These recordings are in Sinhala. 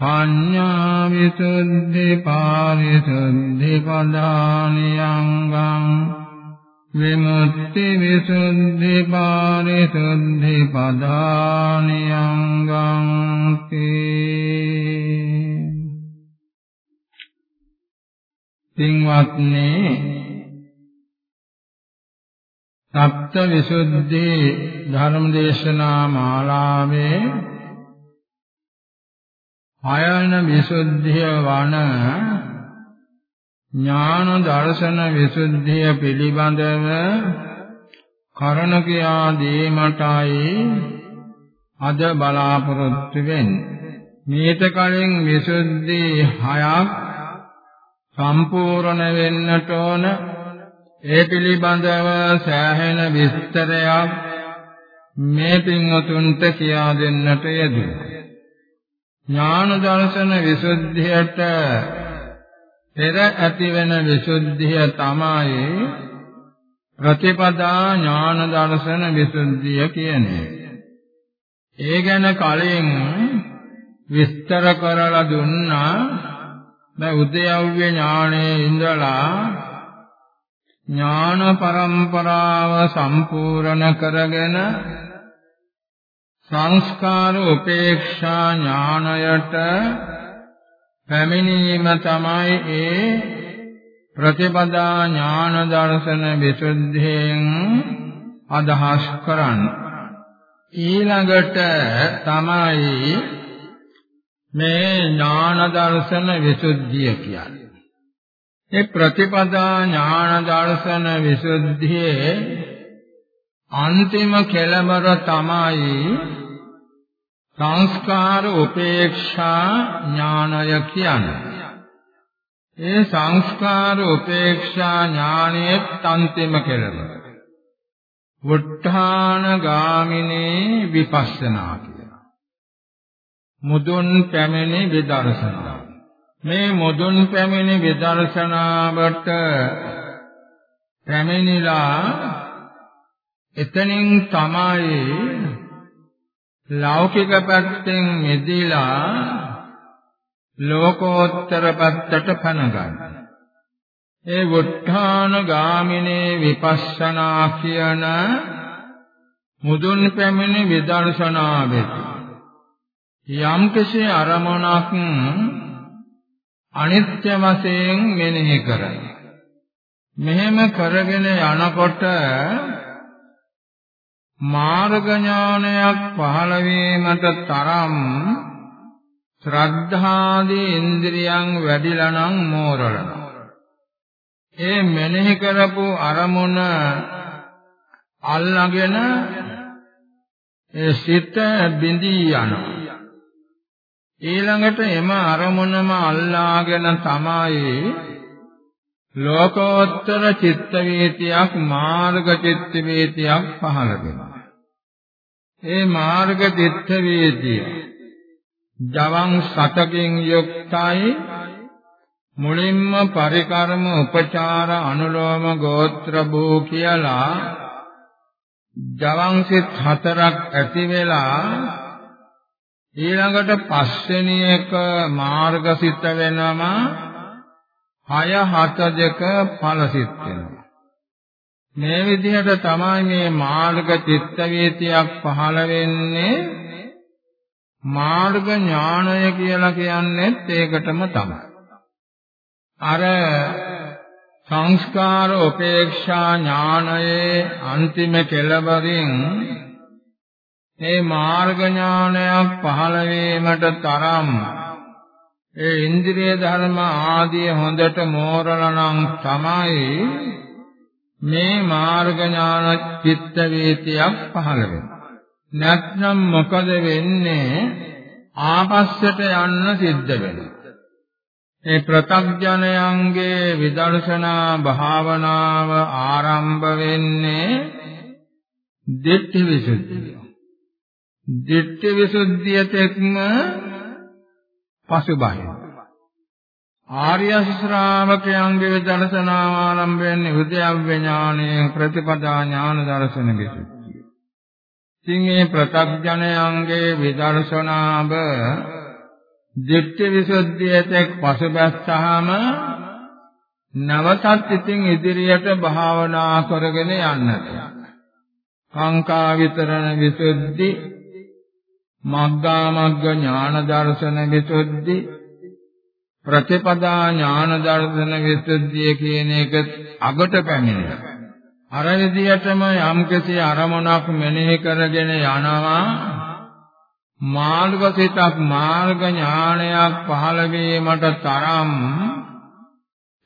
පඤ්ඤා විසුද්ධි පාරිසුද්ධි පදානියංගං විමුක්ති විසුද්ධි පාරිසුද්ධි පදානියංගං සිංවත්නි සප්ත විසුද්ධි ධර්ම දේශනා මාලාවේ ආයන විසුද්ධිය වන ඥාන දර්ශන විසුද්ධිය පිළිබඳව කරණ කියා දීමටයි අද බලාපොරොත්තු වෙන්නේ. මේත කලින් විසුද්ධි හයක් සම්පූර්ණ වෙන්නට ඕන. ඒ පිළිබඳව සෑහෙන විස්තරයක් මේ පින්වතුන්ට කියා දෙන්නට යෙදුණා. ඥාන දර්ශන විසුද්ධියට පෙර ඇතිවෙන විසුද්ධිය තමයි ප්‍රතිපදා ඥාන දර්ශන විසුද්ධිය කියන්නේ. ඒ ගැන කලින් විස්තර කරලා දුන්නා දැන් උද්‍යව්‍ය ඥානයේ ඉඳලා ඥාන පරම්පරාව සම්පූර්ණ කරගෙන සංස්කාර උපේක්ෂා ඥානයට පැමිණීම තමයි ඒ ප්‍රතිපදා ඥාන දර්ශන විසුද්ධියෙන් අදහස් කරන්නේ. ඊළඟට තමයි මේ ඥාන දර්ශන විසුද්ධිය කියන්නේ. ඒ ප්‍රතිපදා ඥාන දර්ශන විසුද්ධියේ අන්තිම කෙළවර තමයි සංස්කාර උපේක්ෂා ඥානය කියන්නේ. ඒ සංස්කාර උපේක්ෂා ඥානයේ අන්තිම කෙළවර. වුත්ථාන ගාමිනී විපස්සනා කියලා. මුදුන් පැමිණි විදර්ශනා. මේ මුදුන් පැමිණි විදර්ශනාවට පැමිණිලා එතනින් තමයි ලෞකික පැත්තෙන් මෙදිලා ලෝකෝත්තර පැත්තට පැන ගන්න. ඒ වුත්ථාන ගාමිනේ විපස්සනා කියන මුදුන් පැමිණි විදර්ශනා වෙති. යම් කිසි අරමුණක් අනිත්‍ය වශයෙන් මෙනෙහි කරයි. මෙහෙම කරගෙන යනකොට මාර්ග ඥානයක් පහළ වීමට තරම් ශ්‍රද්ධාදී ඉන්ද්‍රියන් වැඩිලා නම් මෝරලනවා. ඒ මෙනෙහි කරපු අරමුණ අල්ලාගෙන ඒ සිත බිඳී යනවා. ඊළඟට එම අරමුණම අල්ලාගෙන තමයි ලෝකෝත්තර චිත්ත වේතියක් මාර්ග චිත්ත වේතියක් පහළ වෙනවා. ඒ මාර්ග චිත්ත වේතිය ජවං සතකින් යුක්තයි. මුලින්ම පරිකර්ම උපචාර අනුලෝම ගෝත්‍ර භූ කියලා ජවං සිත් හතරක් ඇති වෙලා ඊළඟට පස්වෙනි එක මාර්ගසිත වෙනම 6 7 දෙක ඵලසිත වෙනවා. මේ විදිහට තමයි මේ මාර්ග චිත්ත වේතියක් පහළ වෙන්නේ. මාර්ග ඥානය කියලා කියන්නේත් ඒකටම තමයි. අර සංස්කාර උපේක්ෂා ඥානයේ අන්තිම කෙළවරින් මේ මාර්ග ඥානයක් පහළ වීමට තරම් ඒ ඉන්ද්‍රිය ධර්ම ආදී හොඳට මෝරලා නම් තමයි මේ මාර්ග ඥාන චිත්ත වේතියක් පහළ වෙන්නේ. නැත්නම් මොකද වෙන්නේ? ආපස්සට යන්න සිද්ධ වෙනවා. මේ ප්‍රත්‍යඥයන්ගේ විදර්ශනා භාවනාව ආරම්භ වෙන්නේ දිට්ඨි විසුද්ධිය. දිට්ඨි විසුද්ධිය තෙක්ම පසුබහින. ආර්ය ශ්‍රාවකයන්ගේ විදර්ශනා ආරම්භ වෙන්නේ හෘදයව්‍ය ඥානයේ ප්‍රතිපදා ඥාන දර්ශන විසුද්ධිය. ඉතින් මේ ප්‍රත්‍යඥයන්ගේ විදර්ශනාව දිට්ඨි විසුද්ධියට පසුබැස්සහම නවතත් ඉතින් ඉදිරියට භාවනා කරගෙන යන්නට. කාංකා විතරණ විසුද්ධි මග්ගා මග්ග ඥාන දර්ශන විසුද්ධි ප්‍රතිපදා ඥාන දර්ශන විසුද්ධිය කියන එක අගට පැමිණෙනවා. අර විදියටම යම්කිසි අරමුණක් මෙනෙහි කරගෙන යනවා මාර්ග සිතක් මාර්ග ඥානයක් පහළ වීමට තරම්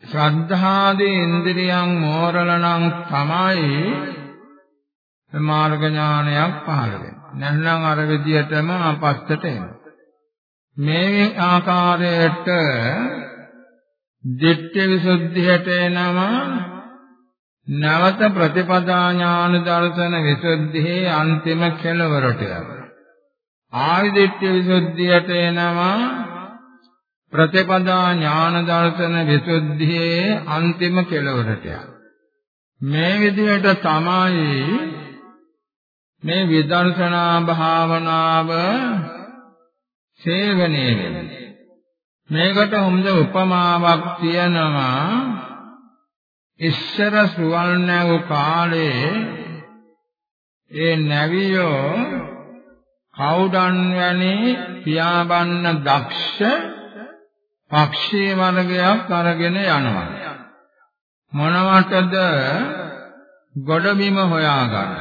ශ්‍රද්ධාදී ඉන්ද්‍රියන් මෝරලනම් තමයි මාර්ග ඥානයක් පහළ වෙන්නේ. නැත්නම් අර විදියටම අපස්සට එනවා. මේ ආකාරයට දිට්ඨි විසුද්ධියට එනම නවත ප්‍රතිපදා ඥාන දර්ශන විසුද්ධියේ අන්තිම කෙළවරට යනවා. ආයදිත්‍ය විසුද්ධියට එනවා ප්‍රතිපදා ඥාන දර්ශන විසුද්ධියේ අන්තිම කෙළවරට මේ විදිහට තමයි මේ විදර්ශනා භාවනාව සේවනයේ වෙන්නේ මේකට හොඳ උපමාවක් තියෙනවා ඉස්සර සුවල් නැව කාලේ ඒ නැවියෝ කවුඩන් වැනි පියාඹන්න දක්ෂ පක්ෂී වර්ගයක් අරගෙන යනවා. මොනවටද ගොඩබිම හොයාගන්න.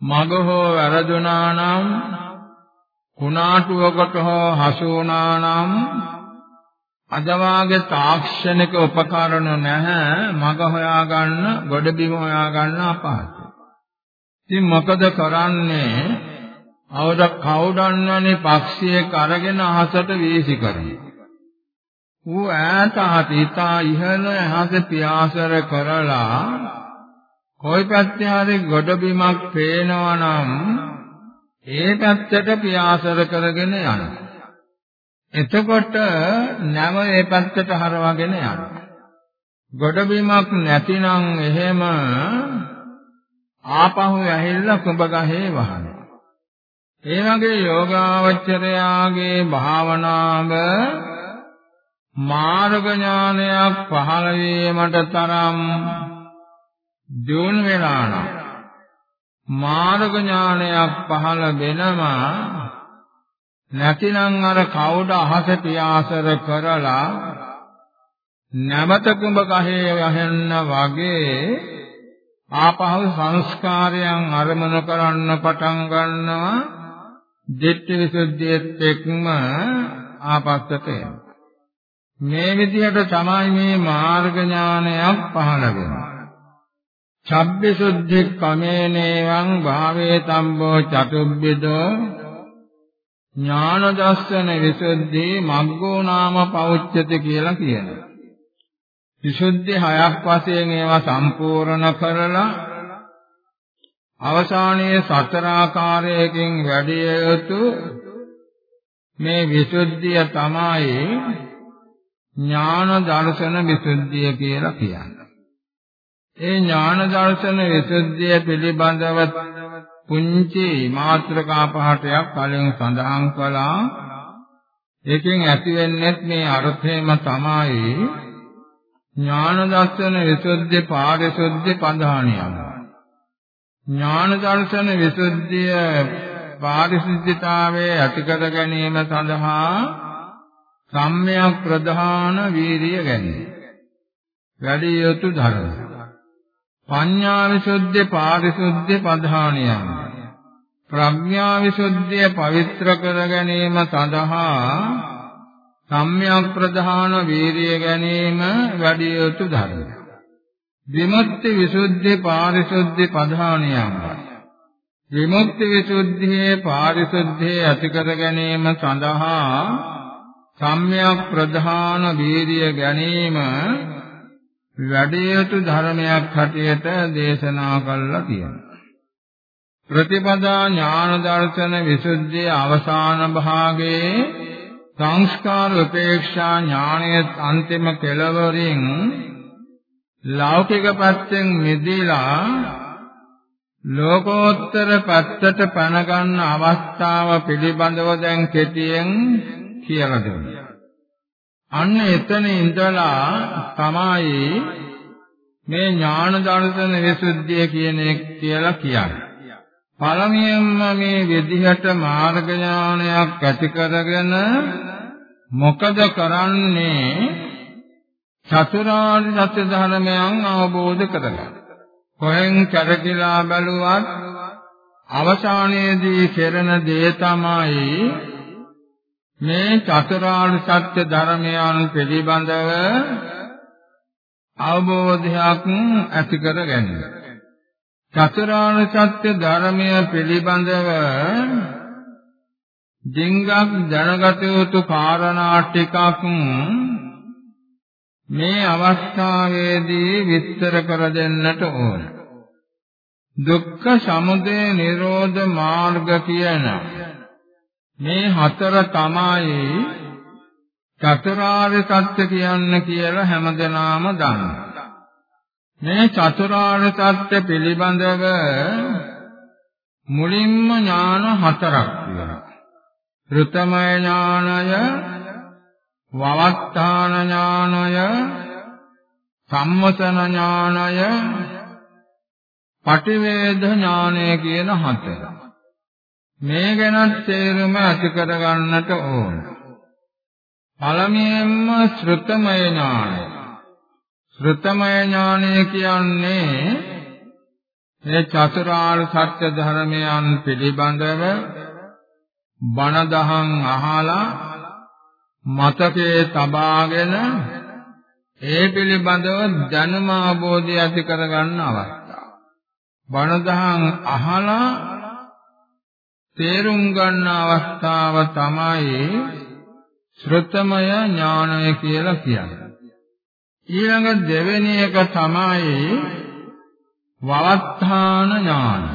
මග හෝ වැරදුනා නම් කුණාටුවකට හෝ හසු වුණා නම් අදවාගේ තාක්ෂණික උපකරණ නැහැ මග හොයාගන්න ගොඩබිම හොයාගන්න අපහසුයි. ඉතින් මොකද කරන්නේ අවද කවුඩන්නනේ පක්ෂියෙක් අරගෙන අහසට වීසි කරනවා. ඌ ඈත හිතා ඉහළ අහස පියාසර කරලා කොයි පැත්තේ හරි ගොඩබිමක් පේනවා නම් ඒ පැත්තට පියාසර කරගෙන යනවා. එතකොට නැම ඒ පැත්තට හරවගෙන යනවා. ගොඩබිමක් නැතිනම් එහෙම ආපහු ඇහිල්ලා කුඹ ගහේ වහනවා. ඒ වගේ යෝගාවචරයාගේ භාවනාව මාර්ග ඥානයක් පහළ වීමට තරම් දියුණු වෙලා නම් මාර්ග ඥානයක් පහළ වෙනම නැතිනම් අර කවුද අහස පියාසර කරලා නැවත කුඹ ගහේ යහෙන්න වගේ ආපහු සංස්කාරයන් අරමුණ කරන්න පටන් ගන්නවා දිට්ඨි විසුද්ධියත් එක්ම ආපස්සට එනවා. මේ විදිහට තමයි මේ මාර්ග ඥානයක් පහළ වෙන්නේ. චබ්බිසුද්ධි කමේනේවං භාවේ තම්බෝ චතුබ්බිදෝ ඥාන දස්සන විසුද්ධි මග්ගෝ නාම පෞච්චති කියලා කියනවා. විසුද්ධි හයක් වශයෙන් ඒවා සම්පූර්ණ කරලා අවසානයේ සතර ආකාරයකින් වැඩි යුතු මේ විසුද්ධිය තමයි ඥාන දර්ශන විසුද්ධිය කියලා කියන්නේ. ඒ ඥාන දර්ශන විසුද්ධිය පිළිබඳව පුංචි මාත්‍රකා පහටයක් කලින් සඳහන් කළා. ඒකෙන් ඇති වෙන්නේ මේ අර්ථයම තමයි ඥාන දර්ශන විසුද්ධි පාරිශුද්ධි පධානියම. ඥාන දර්ශන විසුද්ධිය පාරිශුද්ධතාවයේ ඇති කර ගැනීම සඳහා සම්මයක් ප්‍රධාන වීරිය ගැනීම. වැඩි යුතු ධර්ම. පඤ්ඤා විසුද්ධි පාරිශුද්ධි ප්‍රධානියම්. ප්‍රඥා විසුද්ධිය පවිත්‍ර කර ගැනීම සඳහා සම්‍යක් ප්‍රධාන වීරිය ගැනීම වැඩි යුතු ධර්ම. විමුක්ති විසුද්ධි පාරිශුද්ධි ප්‍රධානියම්. විමුක්ති විසුද්ධියේ පාරිශුද්ධියේ ඇති කර ගැනීම සඳහා සම්‍යක් ප්‍රධාන වීර්ය ගැනීම වැඩියතු ධර්මයක් හැටියට දේශනා කළා කියනවා. ප්‍රතිපදා ඥාන දර්ශන විසුද්ධියේ අවසාන භාගයේ සංස්කාර උපේක්ෂා ඥානයේ අන්තිම කෙළවරින් ලෞකික පැත්තෙන් මිදීලා ලෝකෝත්තර පැත්තට පැන ගන්න අවස්ථාව පිළිබඳව දැන් කෙටියෙන් කියලා දෙනවා. අන්න එතන ඉඳලා තමයි මේ ඥාන දර්ශන විසුද්ධිය කියන එක කියලා කියන්නේ. පළමුවෙන්ම මේ විදිහට මාර්ග ඥානයක් ඇති කරගෙන මොකද කරන්නේ? චතුරාර්ය සත්‍ය ධර්මයන් අවබෝධ කරගන්න. කොහෙන් කැරකිලා බැලුවත් අවසානයේදී කෙරෙන දේ තමයි මේ චතුරාර්ය සත්‍ය ධර්මයන් පිළිබඳව අවබෝධයක් ඇති කර ගැනීම. චතුරාර්ය සත්‍ය ධර්මය පිළිබඳව දින්ගක් දැනගත යුතු කාරණා ටිකක් මේ අවස්ථාවේදී විස්තර කර දෙන්නට ඕන. දුක්ඛ සමුදය නිරෝධ මාර්ග කියන මේ හතර තමයි චතුරාර්ය සත්‍ය කියන්න කියලා හැමදෙනාම දන්නවා. මේ චතුරාර්ය සත්‍ය පිළිබඳව මුලින්ම ඥාන හතරක් තියෙනවා. ෘතමය ඥානය වවත්තාන ඥානය සම්මතන ඥානය පටිවේද ඥානය කියන හතර මේ ගැන තේරුම ඇති කර ගන්නට ඕන පළමුවෙන්ම ශ්‍රුතමය ඥානය ශ්‍රුතමය ඥානය කියන්නේ මේ චතුරාර්ය සත්‍ය ධර්මයන් පිළිබඳව බණ දහම් අහලා මතකයේ තබාගෙන ඒ පිළිබඳව දැනුම අවබෝධය ඇති කරගන්න අවස්ථාව. බණ දහම් අහලා තේරුම් ගන්න අවස්ථාව තමයි ශ්‍රතමය ඥානය කියලා කියන්නේ. ඊළඟ දෙවෙනි එක තමයි වවත්තාන ඥානය.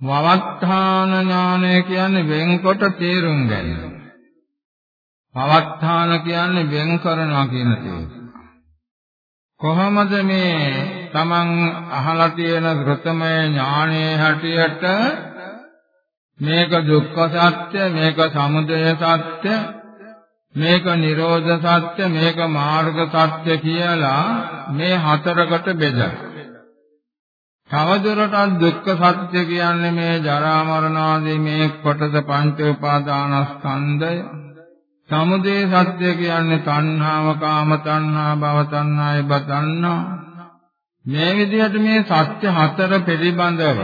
වවත්තාන ඥානය කියන්නේ වෙන්කොට තේරුම් ගැනීම. පවත්තාන කියන්නේ වෙන් කරනවා කියන තේරුම. කොහොමද මේ Taman අහලා තියෙන ෘතමය ඥානයේ හැටියට මේක දුක්ඛ සත්‍ය මේක සමුදය සත්‍ය මේක නිරෝධ සත්‍ය මේක මාර්ග සත්‍ය කියලා මේ හතරකට බෙදලා තවදුරටත් දුක්ඛ සත්‍ය කියන්නේ මේ ජරා මරණ ආදී මේ කොටස පංච උපාදානස්කන්ධය. සමුදය සත්‍ය කියන්නේ තණ්හාව කාම තණ්හා භව තණ්හාය බතන්නා මේ විදිහට මේ සත්‍ය හතර පිළිබඳව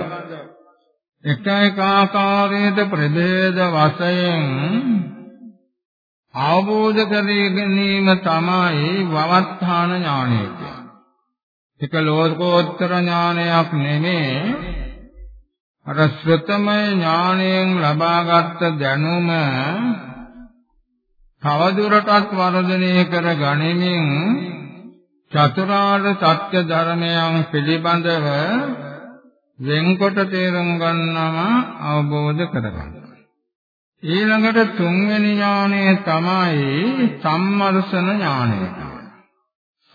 එක එක ආකාරයට ප්‍රභේද වශයෙන් අවබෝධ කර ගැනීම තමයි වවත්තාන ඥානය කියන්නේ. එක ලෝකෝත්තර ඥානයක් නෙමේ අර ශ්‍රතමය ඥාණයෙන් ලබාගත් දැනුම තවදුරටත් වර්ධනය කර ගනිමින් චතුරාර්ය සත්‍ය ධර්මයන් පිළිබඳව වෙන්කොට තේරුම් ගන්නම අවබෝධ කරගන්න. ඊළඟට තුන්වෙනි ඥානය තමයි සම්මර්ෂණ ඥානය.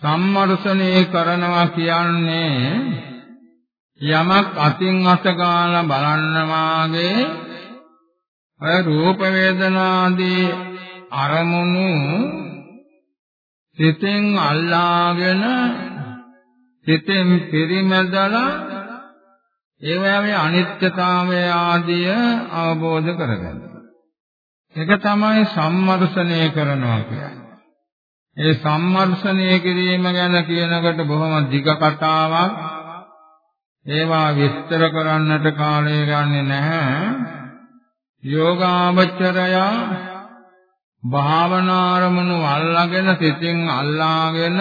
සම්මර්ෂණය කරනවා කියන්නේ යමක් අතින් අත ගාලා බලන්න වාගේ අය රූප වේදනාදී අරමුණු සිතෙන් අල්ලාගෙන සිතෙන් පිරිමැදලා ඒවායේ අනිත්‍යතාවය ආදිය අවබෝධ කරගන්න. ඒක තමයි සම්මර්ෂණය කරනවා කියන්නේ. ඒ සම්මර්ෂණය කිරීම ගැන කියනකොට බොහොම දිග කතාවක්. ඒවා විස්තර කරන්නට කාලය ගන්නේ නැහැ. යෝගාවචරය භාවනාරමුණු අල්ලාගෙන සිතින් අල්ලාගෙන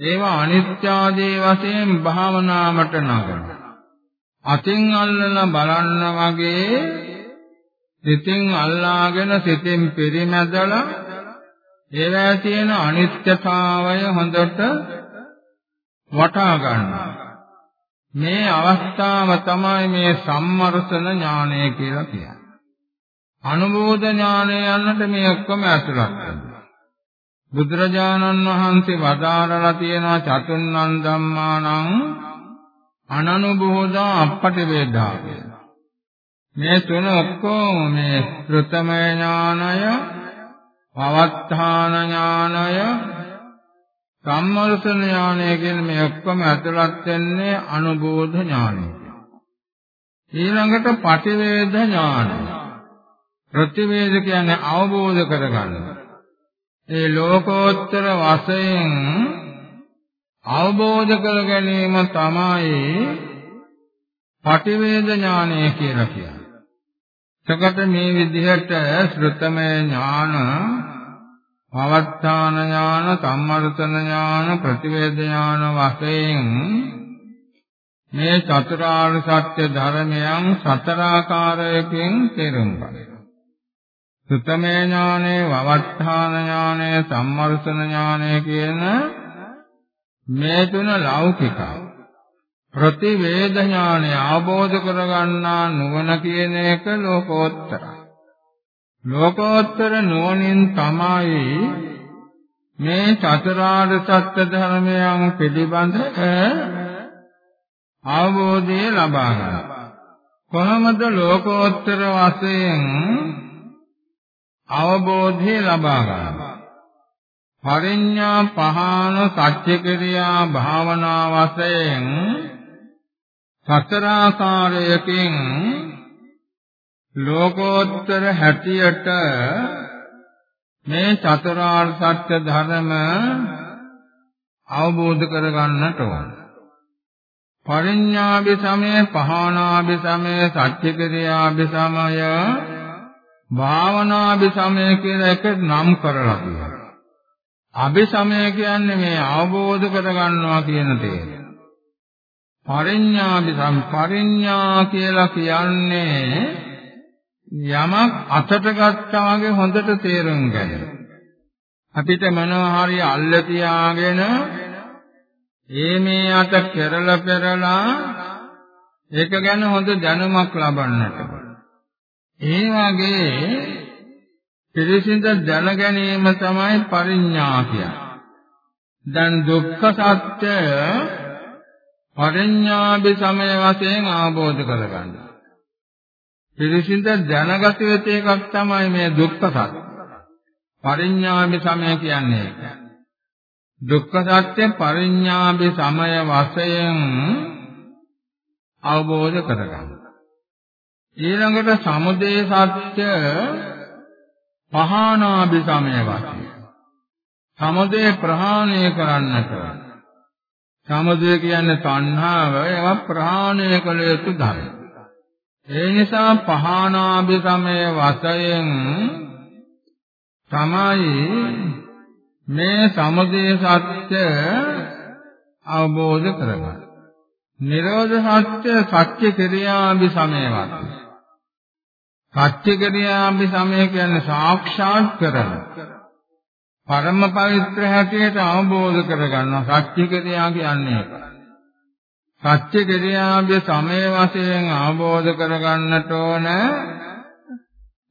ඒවා අනිත්‍ය ආදී වශයෙන් භාවනාවට නගනවා. අතින් අල්ලලා බලන්න වගේ සිතින් අල්ලාගෙන සිතින් පරිමැදලා ඒවැය තියෙන අනිත්‍යතාවය හොඳට වටා ගන්නවා. මේ අවස්ථාව තමයි මේ සම්මර්ෂණ ඥානය කියලා කියන්නේ. අනුමෝද ඥානය යන්නට මේ ඔක්කොම ඇතුළත් වෙනවා. බුදුරජාණන් වහන්සේ වදාරලා තියෙනවා චතුන්නන් ධම්මානං අනනුබෝධා අපටි වේදා කියලා. මේ තුන ඔක්කොම මේ ශ්‍රතම ඥානය, පවත්තාන ඥානය, සම්මර්ෂණ ඥානය කියන මේ ඔක්කොම ඇතුළත් වෙන්නේ අනුබෝධ ඥානය. ඊළඟට පටිවේද ඥානය. ප්‍රතිවේද කියන්නේ අවබෝධ කරගන්න. ඒ ලෝකෝත්තර වශයෙන් අවබෝධ කර ගැනීම තමයි පටිවේද ඥානය කියලා කියන්නේ. එතකොට මේ විදිහට ශ්‍රුතමය ඥාන, පවත්තාන ඥාන, සම්මර්ථන ඥාන, ප්‍රතිවේද ඥාන වශයෙන් මේ චතුරාර්ය සත්‍ය ධර්මයන් සතරාකාරයකින් තේරුම් ගන්නවා. සුතමේ ඥානේ, වවත්තාන ඥානේ, සම්මර්ථන ඥානේ කියන මේ තුන ලෞකිකයි. ප්‍රතිවේද ඥානය අවබෝධ කරගන්නා නුවණ කියන එක ලෝකෝත්තරයි. ලෝකෝත්තර නුවණින් තමයි මේ චතුරාර්ය සත්‍ය ධර්මයන් පිළිබඳ අවබෝධය ලබා ගන්න. කොහොමද ලෝකෝත්තර වශයෙන් අවබෝධය ලබා ගන්නේ? පරිඥා පහන සත්‍ය ක්‍රියා භාවනා වශයෙන් සතරාකාරයකින් ලෝකෝත්තර හැටියට මේ චතුරාර්ය සත්‍ය ධර්ම අවබෝධ කරගන්නට ඕන. පරිඥාභි සමය, පහනාභි සමය, සත්‍ය ක්‍රියාභි සමය, භාවනාභි සමය කියලා එක නම් කරලා තියෙනවා. අபிසමය කියන්නේ මේ අවබෝධ කරගන්නවා කියන තේරුම. පරිඥාදි සම්පරිඥා කියලා කියන්නේ යමක් අතට ගත්තා වගේ හොඳට තේරුම් ගන්න. අපිට මොනවා හරි අල්ල තියාගෙන ඒ මේ අත කෙරලා පෙරලා ඒක ගැන හොඳ දැනුමක් ලබන්නට. ඒ වගේ පිරිසිඳ දැන ගැනීම තමයි පරිඥා කියන්නේ. දැන් දුක්ඛ සත්‍ය පරිඥාභි සමය වශයෙන් ආબોධ කරගන්න. පිරිසිඳ දැනගත යුතු එකක් තමයි මේ දුක්ඛ සත්‍ය. පරිඥාභි සමය කියන්නේ ඒක. දුක්ඛ සත්‍ය පරිඥාභි සමය වශයෙන් අවබෝධ කරගන්න. ඊළඟට සමුදය සත්‍ය පහානාභි සමය වශයෙන් සමුදය ප්‍රහාණය කරන්නට සමුදය කියන්නේ තණ්හාව ඒවා ප්‍රහාණය කළ යුතු ධර්ම. ඒ නිසා පහානාභි සමය වශයෙන් තමයි මේ සමුදය සත්‍ය අවබෝධ කරගන්න. නිරෝධ සත්‍ය සත්‍ය ක්‍රියාභි සමය වශයෙන් සත්‍ය ක්‍රියාභි සමය කියන්නේ සාක්ෂාත් කරන පරම පවිත්‍ර හැටියට අවබෝධ කරගන්නවා සත්‍ය කිරියා කියන්නේ ඒක. සත්‍ය කිරියාවේ සමය වශයෙන් අවබෝධ කරගන්නට ඕන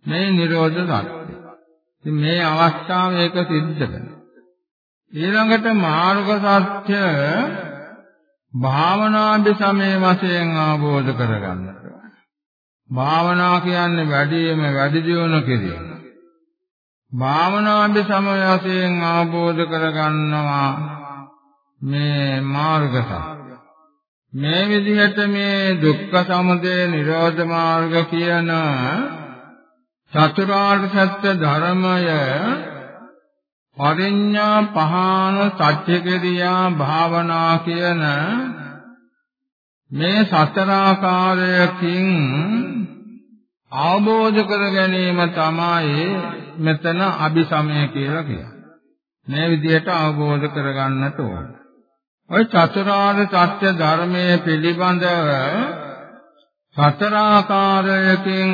මේ නිරෝධ සත්‍ය. ඉතින් මේ අවස්ථාවේ ඒක සිද්ධ වෙනවා. ඊළඟට මාර්ග සත්‍ය භාවනාභි සමය වශයෙන් අවබෝධ කරගන්නට භාවනා කියන්නේ වැඩිම වැඩි දියුණු කිරීම. භාවනාභි සමය වශයෙන් අවබෝධ කරගන්නවා මේ මාර්ග සත්‍ය. මේ විදිහට මේ දුක්ඛ සමුදය නිරෝධ මාර්ග කියන චතුරාර්ය සත්‍ය ධර්මය පරිඥා පහන සත්‍යකරියා භාවනා කියන මේ සතර ආකාරයකින් අවබෝධ කර ගැනීම තමයි මෙතන අபிසමය කියලා කියන්නේ. මේ විදිහට අවබෝධ කරගන්නට ඕන. ඔය චතුරාර්ය සත්‍ය ධර්මයේ පිළිබඳව සතරාකාරයකින්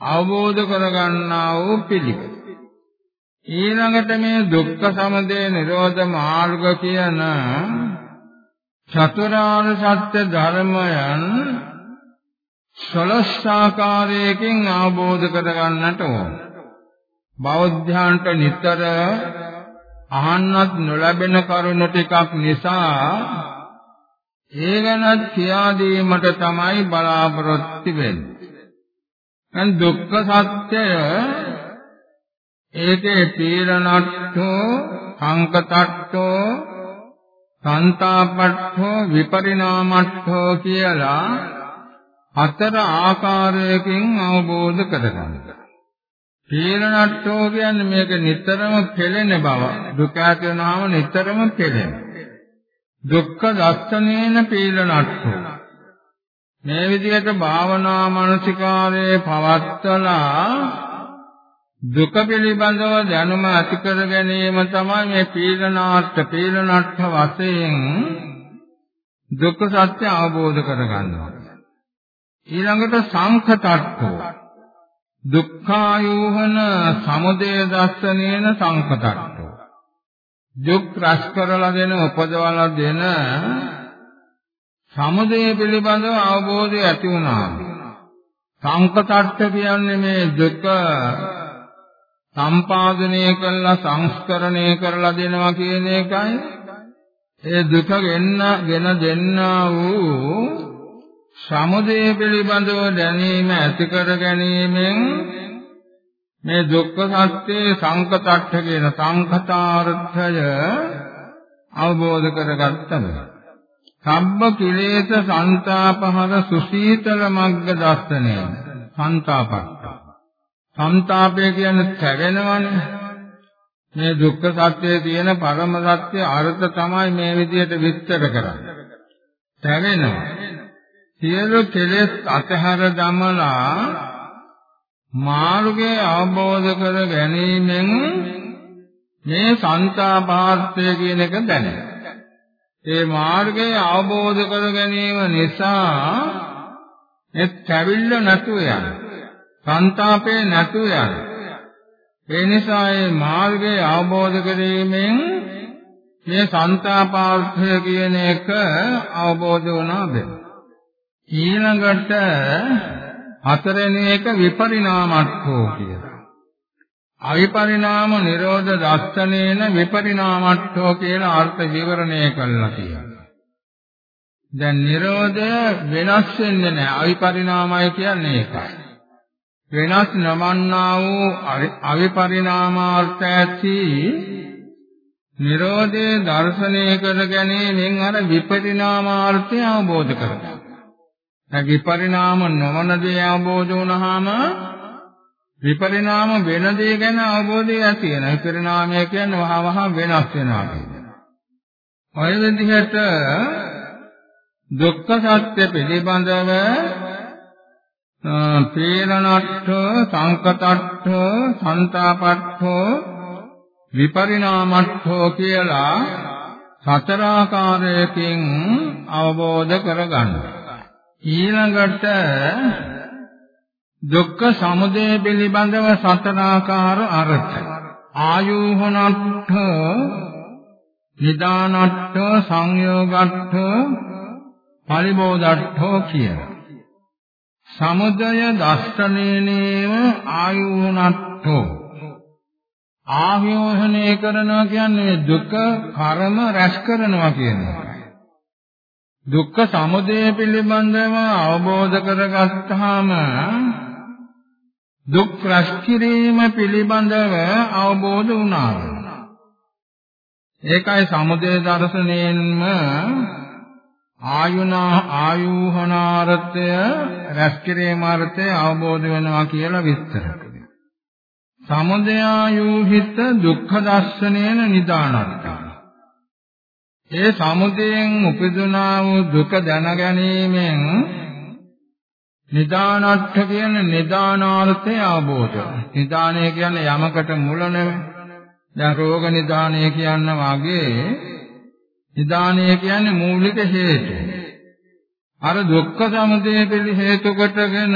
අවබෝධ කරගන්නා වූ පිළිවෙත. ඊළඟට මේ දුක්ඛ සමුදය නිරෝධ මාර්ග කියන චතුරාර්ය සත්‍ය ධර්මයන් සලස් ආකාරයකින් අවබෝධ කරගන්නට ඕන. බෞද්ධයන්ට නිතර අහන්නත් නොලැබෙන කරුණු ටිකක් නිසා ඒ ගැනත් කියා දීමට තමයි බලාපොරොත්තු වෙන්නේ. දැන් දුක්ඛ සත්‍යය ඒකේ තීරණට්ඨෝ සංකතට්ඨෝ සංතාපට්ඨෝ විපරිණාමට්ඨෝ කියලා හතර ආකාරයකින් අවබෝධ කරගන්න. පීලනට්ඨෝ කියන්නේ මේක නිතරම පෙළෙන බව. දුක ඇති වෙනාම නිතරම පෙළෙන. දුක්ඛ දස්සනේන පීලනට්ඨෝ. මේ විදිහට භාවනා මානසිකාරයේ පවත්තලා දුක පිළිබඳව දැනුම ඇති කර ගැනීම තමයි මේ පීලනාර්ථ පීලනට්ඨ වශයෙන් දුක්ඛ සත්‍ය අවබෝධ කරගන්නවා. ඊළඟට සංඛතට්ඨෝ. දුක්ඛායෝහන සමුදය දස්සනේන සංකතට්ඨෝ දුක් රස කරලා දෙන උපදවලා දෙන සමුදය පිළිබඳව අවබෝධය ඇති වුණා සංකතට්ඨ කියන්නේ මේ දුක සම්පාදනය කළා සංස්කරණය කරලා දෙනවා කියන එකයි. ඒ දුක ගෙන්න ගෙන දෙන්නා වූ සමුදය පිළිබඳව දැනීම ඇති කර ගැනීමෙන් මේ දුක්ඛ සත්‍ය සංකතට්ඨ කියන සංකතාර්ථය අවබෝධ කරගත්තම සම්බ කිලේශ සංతాපහර සුසීතල මග්ග දර්ශනය. සංతాපක්ඛ සංతాපය කියන්නේ තැවෙනවනේ. මේ දුක්ඛ සත්‍යයේ තියෙන පරම සත්‍ය අර්ථ තමයි මේ විදිහට විස්තර කරන්නේ. තැවෙනවා. සියලු කෙලෙස් අතහැර දමලා මාර්ගය අවබෝධ කර ගැනීමෙන් මේ සංතාපාර්ථය කියන එක දැනෙනවා. ඒ මාර්ගය අවබෝධ කර ගැනීම නිසා එත් කැවිල්ල නැතුව යන. සංතාපේ නැතුව යන. ඒ නිසා මේ මාර්ගය අවබෝධ කිරීමෙන් මේ සංතාපාර්ථය කියන එක අවබෝධ වුණා බෑ. ඊළඟට හතරෙනි එක විපරිණාමට්ඨෝ කියලා. අවිපරිණාම නිරෝධ දස්සනේන විපරිණාමට්ඨෝ කියලා අර්ථ විවරණය කළා කියලා. දැන් නිරෝධය වෙනස් වෙන්නේ නැහැ. අවිපරිණාමය කියන්නේ ඒකයි. වෙනස් නොවන්නා වූ අවිපරිණාමාර්ථ ඇති නිරෝධයේ දර්ශනය කර ගැනීමෙන් අර විපරිණාමාර්ථය අවබෝධ කරගන්නවා. විපරිණාම නොවන දේ අවබෝධ වුණාම විපරිණාම වෙන දේ ගැන අවබෝධය ඇති වෙනවා. විපරිණාමය කියන්නේ වහ වහ වෙනස් වෙනවා කියන්නේ. ඔය විදිහට දුක්ඛ සත්‍ය පිළිබඳව පීරණට්ඨ සංකතට්ඨ සංతాපට්ඨ විපරිණාමට්ඨ කියලා සතර ආකාරයකින් අවබෝධ කරගන්නවා. ඊළඟට දුක්ඛ සමුදය පිළිබඳව සතරාකාර අර්ථ. ආයෝහනට්ඨ නිදානට්ඨ සංයෝගට්ඨ පරිබෝධට්ඨෝ කියන සමුදය දස්සනේනේව ආයෝහනට්ඨෝ ආයෝහණය කරනවා කියන්නේ දුක කර්ම රැස් කරනවා කියනවා. දුක්ඛ සමුදය පිළිබඳව අවබෝධ කරගත්තාම දුක් රැස් කිරීම පිළිබඳව අවබෝධ වුණා. ඒකයි සමුදය දර්ශනයෙන්ම ආයුනා ආයුහනාර්ථය රැස් කිරීම අර්ථය අවබෝධ වෙනවා කියලා විස්තර කරනවා. සමුදයායුහිත දුක්ඛ දර්ශනේන නිදානර්ථය. ඒ සමුදයෙන් උපදුනා වූ දුක දැන ගැනීමෙන් නිදානට්ඨ කියන්නේ නිදානාර්ථය අවබෝධ. නිදානය කියන්නේ යමකට මුල නෙවෙයි. දැන් රෝග නිදානය කියන වාගේ නිදානය කියන්නේ මූලික හේතු. අර දුක්ඛ සමුදය පිළි හේතු කොටගෙන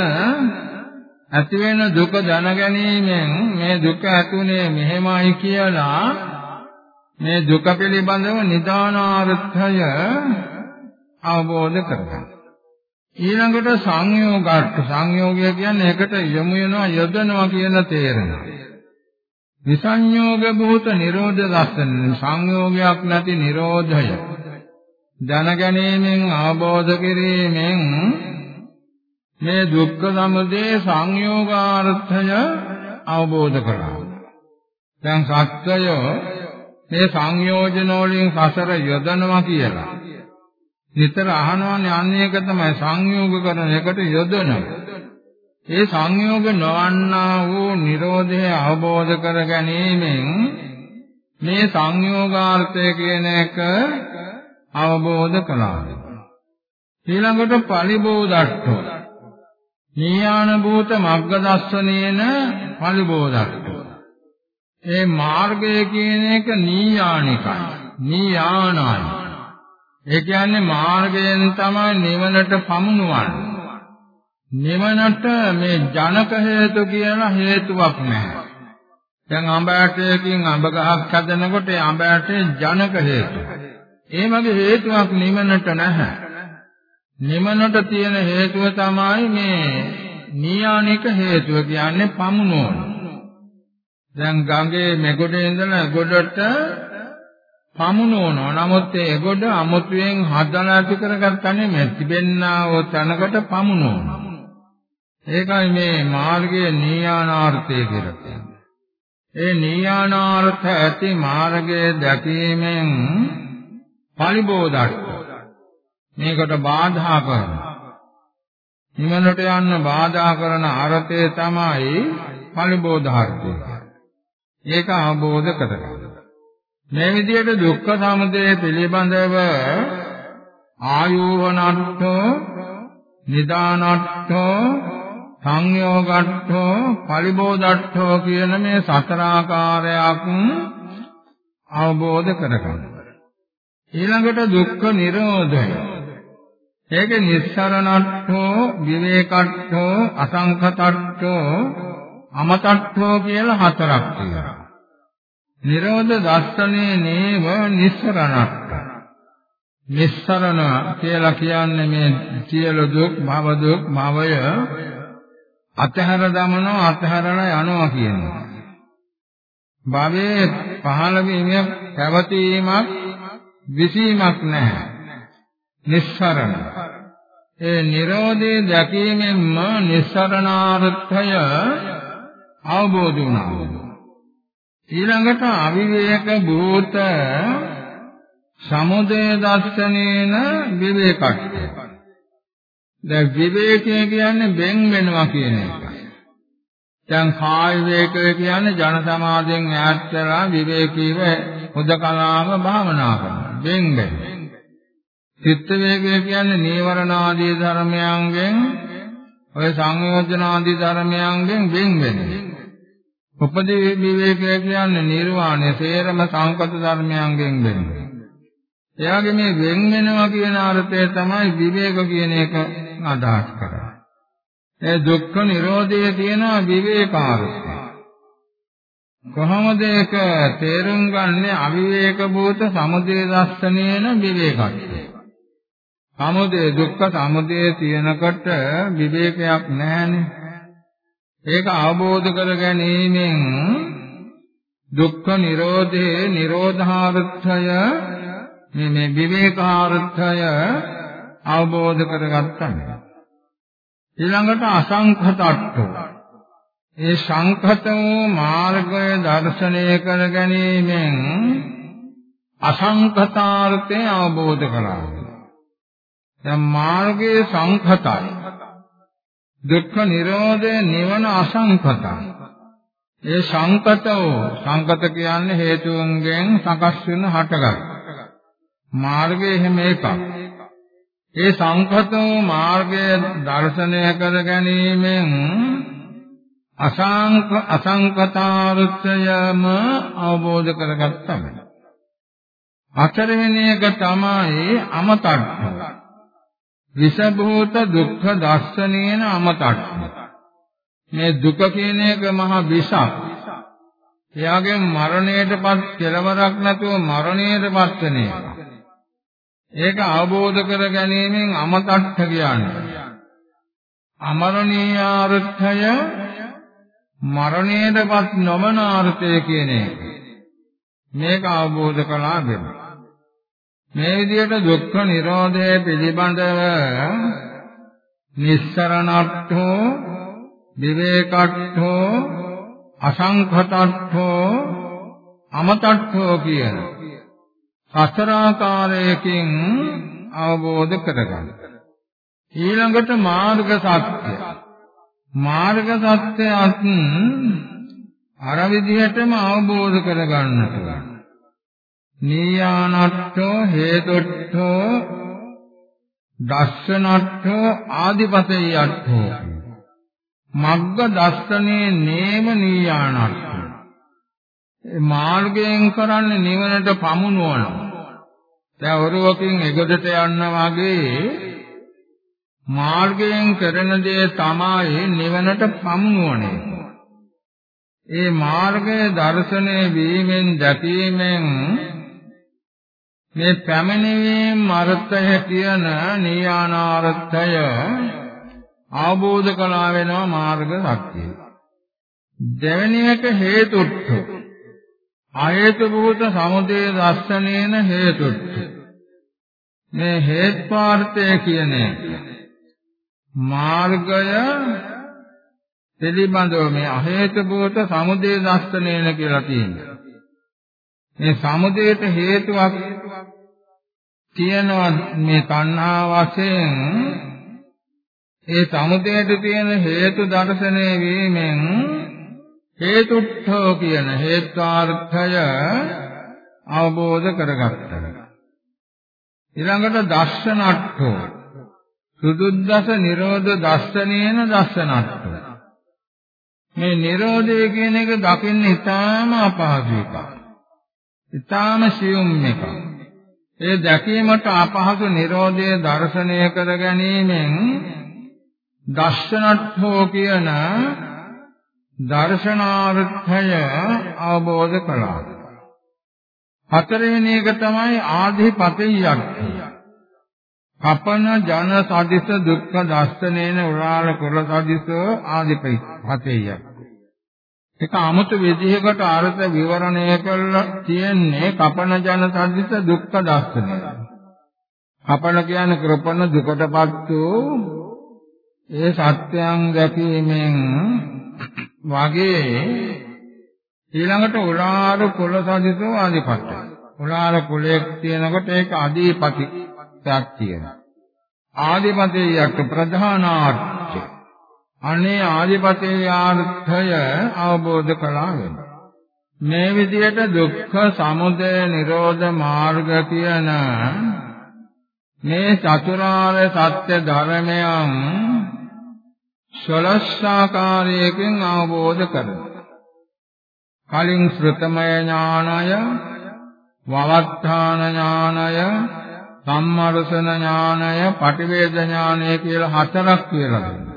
ඇති වෙන දුක දැන ගැනීමෙන් මේ දුක ඇතුනේ මෙහෙමයි කියලා මේ දුක පිළිබඳව නිදානාර්ථය අවබෝධ කරගන්න. ඊළඟට සංයෝගාර්ථ සංයෝගය කියන්නේ එකට යොමු වෙනවා යොදනවා කියන තේරෙනවා. විසංයෝග භූත නිරෝධ දර්ශන සංයෝගයක් නැති නිරෝධය දැනගැනීමෙන් අවබෝධ කිරීමෙන් මේ දුක්ඛ සමුදය සංයෝගාර්ථය අවබෝධ කරගන්නවා. දැන් සත්‍යය මේ සංයෝජන වලින් සසර යොදනවා කියලා නිතර අහනවනේ අන්න ඒක තමයි සංයෝග කරන එකට යොදනවා. ඒ සංයෝග නොවන්නා වූ Nirodhe අවබෝධ කර ගැනීමෙන් මේ සංයෝගාර්ථය කියන එක අවබෝධ කළා. ඊළඟට පරිබෝධට්ඨෝ. නීයාන භූත මග්ග දස්සනේන පරිබෝධට්ඨෝ. ඒ මාර්ගය කියන එක නීයානිකයි. නීයානයි. ඒ කියන්නේ මාර්ගයෙන් තමයි නිවනට පමුණුවන්නේ. නිවනට මේ ජනක හේතු කියලා හේතුවක් නැහැ. දැන් අඹ ඇටයකින් අඹ ගහක් හදනකොට ඒ අඹ ඇටේ ජනක හේතු. ඒ වගේ හේතුවක් නිවනට නැහැ. නිවනට තියෙන හේතුව තමයි මේ නියානික හේතුව කියන්නේ පමුණුවන. දැන් ගඟේ මෙගොඩේ ඉඳලා ගොඩට පමුණවනවා. නමුත් ඒ ගොඩ අමුතුවෙන් හදලා ඇති කරගත්තා නෙමෙයි. තිබෙන්නා වූ තැනකට පමුණවනවා. ඒකයි මේ මාර්ගයේ නීයානාර්ථය කියලා කියන්නේ. ඒ නීයානාර්ථ ඇති මාර්ගයේ දැකීමෙන් පරිබෝධක් මේකට බාධා කරනවා. නිවනට යන්න බාධා කරන අර්ථය තමයි පරිබෝධාර්ථය. ඒක අවබෝධ කරගන්න. මේ විදිහට දුක්ඛ සමුදය පිළිබඳව ආයෝවනට්ඨෝ නිදානට්ඨෝ සංයෝගට්ඨෝ පරිබෝධට්ඨෝ කියන මේ සතර ආකාරයක් අවබෝධ කරගන්න. ඊළඟට දුක්ඛ නිරෝධය. ඒක නිස්සරණට්ඨෝ විවේකට්ඨෝ අසංඛතට්ඨෝ අමතට්ඨෝ කියලා හතරක් තියෙනවා. නිරෝධ දර්ශනේ නේව නිස්සරණක්ක. නිස්සරණ කියලා කියන්නේ මේ සියලු දුක්, භව දුක්, භවය අතහැර දමනවා, අතහැරලා යනවා කියනවා. භවයේ පහළ වීමක්, පැවතීමක්, විසීමක් නැහැ. නිස්සරණ. ඒ Nirodhe දැකීමෙන්ම නිස්සරණාර්ථය අවබෝධ වුණා. ඊළඟට අවිවේක භූත සමුදය දර්ශනේන විවේකක්ඛය. දැන් විවේකය කියන්නේ බෙන් වෙනවා කියන එක. දැන් කාය විවේකය කියන්නේ ජන සමාධියෙන් ඈත් වෙලා විවේකීව හුදකලාම භාවනා කරනවා. බෙන් වෙනවා. චිත්ත වේගය කියන්නේ නීවරණ ආදී ධර්මයන්ගෙන් ඔය සංයෝජන ආදී ධර්මයන්ගෙන් වෙන් වෙනවා. උපදී විවේකය කියන්නේ නිර්වාණය සේරම සංකත ධර්මයන්ගෙන් වෙන්නේ. එයාගේ මේ වෙන් වෙනවා කියන අර්ථය තමයි විවේක කියන එක අදහස් කරන්නේ. ඒ දුක්ඛ නිරෝධය කියනවා විවේකාර්ථය. කොහොමද ඒක තේරුම් ගන්නෙ අවිවේක භූත සමුදය දර්ශනේන විවේකයි. සමුදය දුක්ඛ සමුදය තියෙනකොට විවේකයක් නැහැනේ. ඒක අවබෝධ කර ගැනීමෙන් දුක්ඛ නිරෝධේ නිරෝධාර්ථය මේ මේ විවේකාර්ථය අවබෝධ කරගත්තා. ඊළඟට අසංඛතට්ඨ ඒ සංඛත වූ මාර්ගය දර්ශනය කර ගැනීමෙන් අසංඛතාර්ථය අවබෝධ කරගන්නවා. දැන් මාර්ගයේ සංඛතයි. දුක්ඛ නිරෝධය නිවන අසංඛතයි. ඒ සංකත වූ සංකත කියන්නේ හේතුන්ගෙන් සකස් වෙන හටගත්. මාර්ගය එහෙම එකක්. ඒ සංකත වූ මාර්ගය දර්ශනය කර ගැනීමෙන් අසංක අසංකතාර්ථයම අවබෝධ කරගත්තා. හතරවෙනි එක තමයි අමතට්ඨ. විසභූත දුක්ඛ දර්ශනේන අමතට්ඨ. මේ දුක කියන එක මහා විසක්. එයාගේ මරණයටපත් කෙලවරක් නැතුව මරණයටපත් වෙන එක. ඒක අවබෝධ කර ගැනීමෙන් අමතට්ඨ කියන්නේ. අමරණීයාර්ථය මරණයටපත් නොවන අර්ථය කියන එක. මේක අවබෝධ කළා වෙනවා. මේ විදිහට දුක්ඛ නිරෝධය පිළිබඳව නිස්සරණට්ඨෝ විවේකට්ඨෝ අසංඛතට්ඨෝ අමතට්ඨෝ කියන සතරාකාරයකින් අවබෝධ කරගන්න. ඊළඟට මාර්ග සත්‍ය. මාර්ග සත්‍යයත් අර විදිහටම අවබෝධ කරගන්නට නීයානට්ඨෝ හේතුට්ඨෝ දස්සනට්ඨෝ ආදිපතයට්ඨෝ මග්ග දස්සනේ නේම නීයානට්ඨෝ මාර්ගයෙන් කරන්නේ නිවනට පමුණුවනවා දැන් ඔරුවකින් එගොඩට යන්න වගේ මාර්ගයෙන් කරන දේ තමයි නිවනට පමුණුවන්නේ. ඒ මාර්ගයේ දර්ශනය වීමෙන් දැකීමෙන් මේ පැමිණීමේ අර්ථය කියන නියානාර්ථය අවබෝධ කළා වෙනවා මාර්ග සත්‍යය. දෙවෙනි එක හේතුත්ථ. ආයේතු භූත සමුදය දර්ශනේන හේතුත්ථ. මේ හේත්පාර්ථය කියන එක මාර්ගය පිළිබඳව මේ අහේත භූත සමුදය දර්ශනයන කියලා තියෙනවා. මේ සමුදයට හේතුවක් තියෙනවා මේ තණ්හා වශයෙන්. ඒ සමුදයට තියෙන හේතු දර්ශනය වීමෙන් හේතුත්ථෝ කියන හේත්වාර්ථය අවබෝධ කරගත්තා. ඊළඟට දර්ශනට්ඨෝ සුදුද්දස නිරෝධ දස්සනේන දස්සනත්ත මේ නිරෝධය කියන එක දකින්න ඉතාම අපහසු එකක් ඉතාම සියුම් එකක් ඒ දැකීමට අපහසු නිරෝධය දර්ශනය කර ගැනීමෙන් දර්ශනත්ථෝ කියන දර්ශනාර්ථය අවබෝධ කළා. හතරවෙනි එක තමයි ආධිපතියක්ඛය කපන ජන සදිස දුක්ඛ දස්සනේන උරාල කුල සදිසෝ ආදිපයි හතේය. ඒක 아무තු විදිහකට අර්ථ විවරණය කරලා තියෙන්නේ කපන ජන සදිස දුක්ඛ දස්සනය. කපන කියන්නේ කෘපණ දුකටපත් වූ ඒ සත්‍යයන් දැකීමෙන් වගේ ඊළඟට උරාල කුල සදිසෝ ආදිපත්‍ය. උරාල කුලයක් තියෙනකොට ඒක අදීපති යක් තියෙනවා. ආදිපතේයක ප්‍රධානාර්ථය. අනේ ආදිපතේයාර්ථය අවබෝධ කළා වෙනවා. මේ විදිහට දුක්ඛ සමුදය නිරෝධ මාර්ග කියන මේ චතුරාර්ය සත්‍ය ධර්මයන් ෂලස්සාකාරයකින් අවබෝධ කරගන්න. කලින් ශ්‍රතමය ඥානය, වවත්තාන ඥානය, සම්මරසන ඥානය, පටිවේද ඥානය කියලා හතරක් කියලා දෙනවා.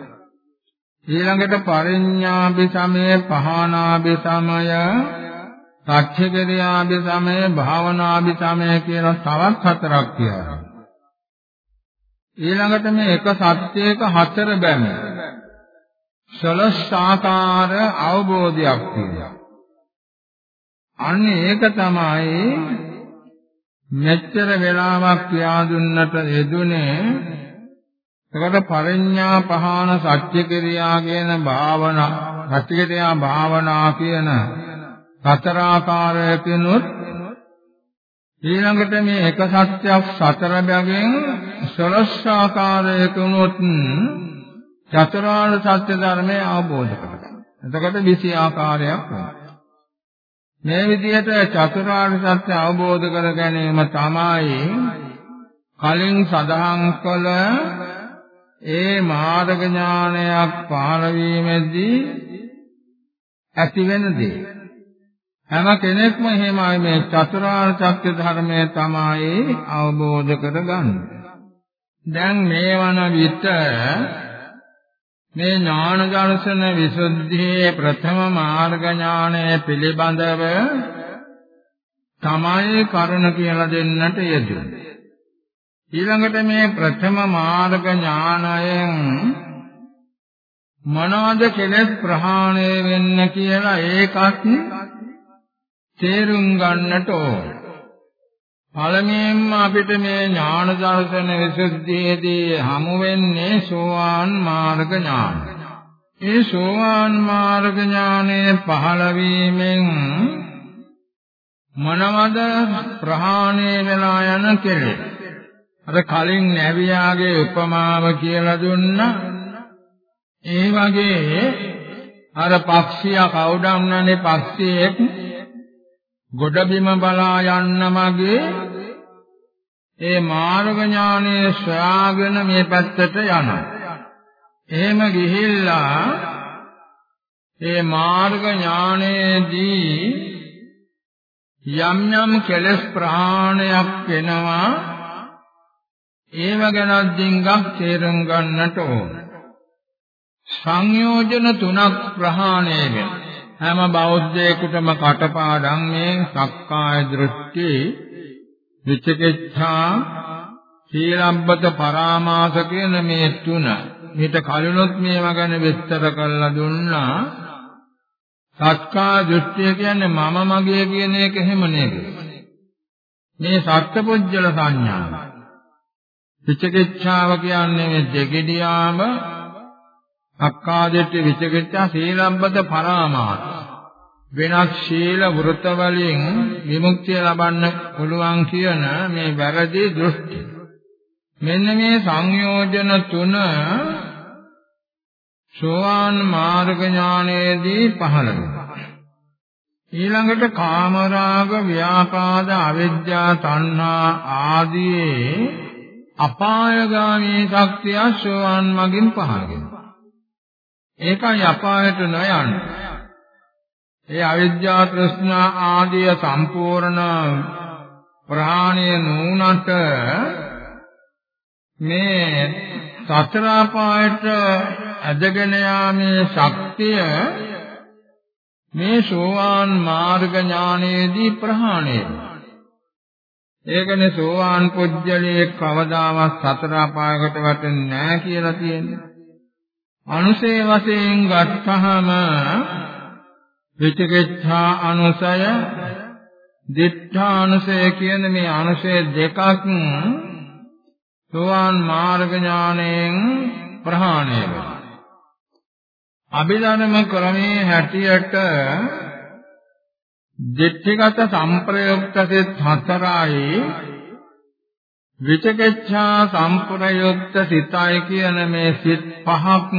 ඊළඟට පරිඥාභි සමය, පහනාභි සමය, සත්‍යකරියාභි සමය භාවනාභි සමය කියලා තවත් හතරක් කියනවා. ඊළඟට මේ එක සත්‍යයක හතර බැම සලස් ආකාර අවබෝධයක් තියෙනවා. අන්න ඒක තමයි මෙච්චර වෙලාවක් කියා දුන්නට යෙදුනේ එකට පරිඥා පහන සත්‍ය ක්‍රියා කියන භාවනා සත්‍ය ක්‍රියා භාවනා කියන සතර ආකාරයකිනුත් ඊළඟට මේ එක සත්‍යයක් සතර බැගින් සලස් ආකාරයකිනුත් චතුරාර්ය සත්‍ය ධර්මය අවබෝධ කරගන්න. එතකොට 20 ආකාරයක් වෙනවා. මේ විදිහට චතුරාර්ය සත්‍ය අවබෝධ කර ගැනීම තමයි කලින් සඳහන් කළ ඒ මාර්ග ඥානයක් පහළ වීමේදී ඇති වෙන දේ. හැම කෙනෙක්ම එහෙමයි මේ චතුරාර්ය සත්‍ය ධර්මය තමයි අවබෝධ කරගන්නේ. දැන් මේ වන විට මේ ඥාන දර්ශන විසුද්ධියේ ප්‍රථම මාර්ග ඥානය පිළිබඳව තමයි කරුණ කියලා දෙන්නට යෙදුනේ. ඊළඟට මේ ප්‍රථම මාර්ග ඥානයෙන් මොනවද කෙලෙස් ප්‍රහාණය වෙන්න කියලා ඒකත් තේරුම් ගන්නට ඕන. පළමුවෙන්ම අපිට මේ ඥාන දර්ශන විසුද්ධියේදී හමු වෙන්නේ සෝවාන් මාර්ග ඥාන. ඒ සෝවාන් මාර්ග ඥානයේ පහළ වීමෙන් මනවද ප්‍රහාණය වෙලා යන කෙලෙස්. අර කලින් නැවියාගේ උපමාව කියලා දුන්නා. ඒ වගේ අර පක්ෂියා කවුඩම්නනේ පක්ෂියෙක් ගොඩබිම බලා යන්න මගේ ඒ මාර්ග ඥානයේ සොයාගෙන මේ පැත්තට යනවා. එහෙම ගිහිල්ලා ඒ මාර්ග ඥානයේදී යම් යම් කෙලස් ප්‍රහාණයක් වෙනවා ඒව ගැන දින්ගක් තේරුම් ගන්නට ඕන. සංයෝජන තුනක් ප්‍රහාණය වෙනවා. හැම බෞද්ධයෙකුටම කටපාඩම් මේ සක්කාය දෘෂ්ටි විචිකිච්ඡා සීලබ්බත පරාමාස කියන මේ තුන ඊට කලිනුත් මේවා ගැන විස්තර කරලා දුන්නා සක්කාය දෘෂ්ටිය කියන්නේ මම මගේ කියන එක එහෙම නෙවෙයි මේ සත්පුජ්‍යල සංඥාව විචිකිච්ඡාව කියන්නේ මේ දෙගිඩියාම අක්කාදෙට්ටි විචිකිච්ඡා සීලබ්බත පරාමාස. වෙනත් ශීල වෘත වලින් විමුක්තිය ලබන්න පුළුවන් කියන මේ වැරදි දෘෂ්ටි. මෙන්න මේ සංයෝජන තුන සෝවාන් මාර්ග ඥානයේදී පහළ වෙනවා. ඊළඟට කාමරාග ව්‍යාපාද අවිද්‍යා තණ්හා ආදී අපායගාමී ශක්තිය සෝවාන් මගින් පහළ වෙනවා ඒකයි අපායට නොයන්නේ. ඒ අවිද්‍යා තෘෂ්ණා ආදිය සම්පූර්ණ ප්‍රහාණය නුනට මේ සතර අපායට ඇදගෙන යාමේ ශක්තිය මේ සෝවාන් මාර්ග ඥානයේදී ප්‍රහාණය වෙනවා. ඒකනේ සෝවාන් පුජ්‍යලයේ කවදාවත් සතර අපායකට වැටෙන්නේ නැහැ කියලා තියෙන්නේ. අනුසේ වශයෙන් ගත්තහම විචිකිච්ඡා අනුසය දිඨානුසය කියන මේ අනුසය දෙකක් සෝවාන් මාර්ග ඥාණයෙන් ප්‍රහාණය වෙනවා. අභිධර්ම ක්‍රමයේ හැටියට දිට්ඨිගත සම්ප්‍රයුක්ත සිත් හතරයි. විචකච්ඡා සම්ප්‍රයුක්ත සිතයි කියන මේ සිත් පහක්